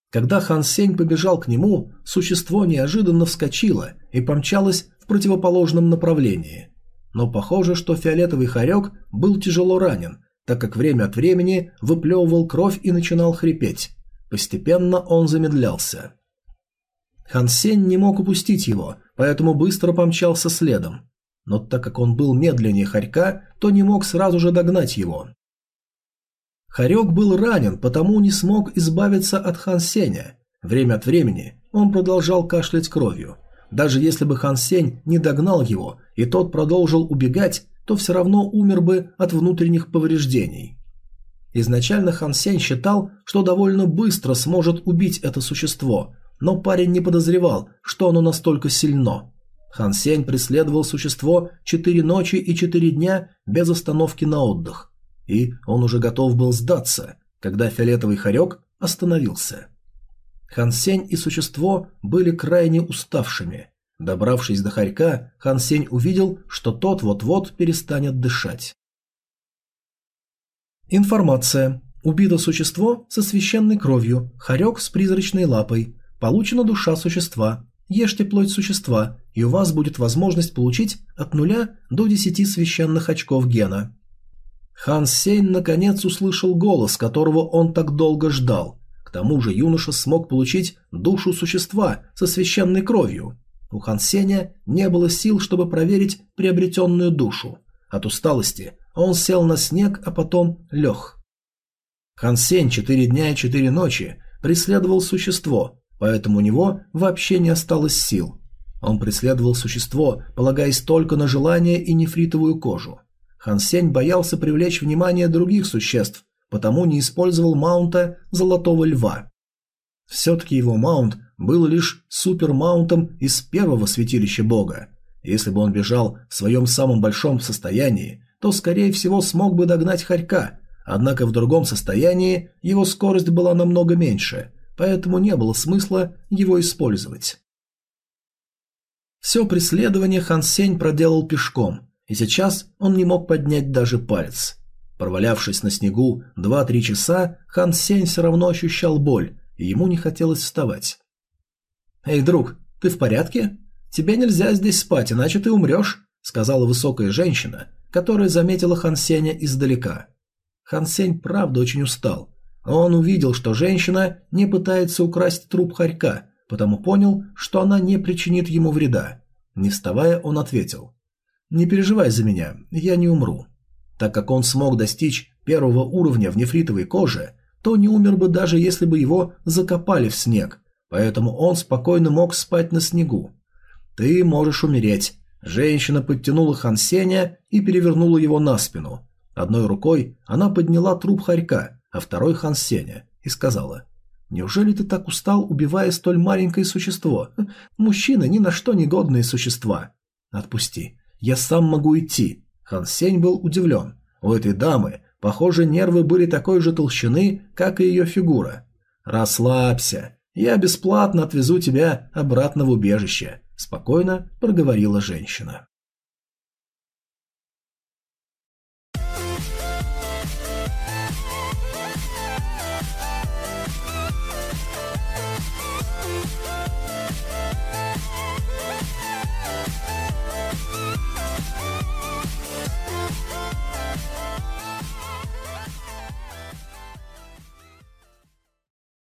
S1: Когда Хан Сень побежал к нему, существо неожиданно вскочило и помчалось в противоположном направлении. Но похоже, что фиолетовый хорек был тяжело ранен, так как время от времени выплевывал кровь и начинал хрипеть. Постепенно он замедлялся. Хан Сень не мог упустить его, поэтому быстро помчался следом. Но так как он был медленнее хорька, то не мог сразу же догнать его. Хорек был ранен, потому не смог избавиться от Хан Сеня. Время от времени он продолжал кашлять кровью. Даже если бы Хан Сень не догнал его, и тот продолжил убегать, то все равно умер бы от внутренних повреждений. Изначально Хан Сень считал, что довольно быстро сможет убить это существо, но парень не подозревал, что оно настолько сильно. Хан Сень преследовал существо четыре ночи и четыре дня без остановки на отдых и он уже готов был сдаться, когда фиолетовый хорек остановился. Хан Сень и существо были крайне уставшими. Добравшись до хорька, Хан Сень увидел, что тот вот-вот перестанет дышать. Информация. Убито существо со священной кровью, хорек с призрачной лапой. Получена душа существа. Ешьте плоть существа, и у вас будет возможность получить от нуля до 10 священных очков гена. Хан Сень наконец услышал голос, которого он так долго ждал. К тому же юноша смог получить душу существа со священной кровью. У Хан Сеня не было сил, чтобы проверить приобретенную душу. От усталости он сел на снег, а потом лег. Хан Сень четыре дня и четыре ночи преследовал существо, поэтому у него вообще не осталось сил. Он преследовал существо, полагаясь только на желание и нефритовую кожу. Хан Сень боялся привлечь внимание других существ, потому не использовал маунта Золотого Льва. Все-таки его маунт был лишь супермаунтом из первого святилища бога. Если бы он бежал в своем самом большом состоянии, то, скорее всего, смог бы догнать Харька, однако в другом состоянии его скорость была намного меньше, поэтому не было смысла его использовать. Все преследование Хан Сень проделал пешком, и сейчас он не мог поднять даже палец. Провалявшись на снегу 2-3 часа, Хан Сень все равно ощущал боль, и ему не хотелось вставать. «Эй, друг, ты в порядке? Тебе нельзя здесь спать, иначе ты умрешь», сказала высокая женщина, которая заметила Хан Сеня издалека. Хан Сень правда очень устал. Он увидел, что женщина не пытается украсть труп хорька, потому понял, что она не причинит ему вреда. Не вставая, он ответил. Не переживай за меня, я не умру. Так как он смог достичь первого уровня в нефритовой коже, то не умер бы даже если бы его закопали в снег, поэтому он спокойно мог спать на снегу. Ты можешь умереть. Женщина подтянула Хансеня и перевернула его на спину. Одной рукой она подняла труп хорька, а второй Хансеня, и сказала: "Неужели ты так устал, убивая столь маленькое существо? Мужчины ни на что не годные существа. Отпусти. Я сам могу идти. Хан Сень был удивлен. У этой дамы, похоже, нервы были такой же толщины, как и ее фигура. Расслабься. Я бесплатно отвезу тебя обратно в убежище, спокойно проговорила женщина.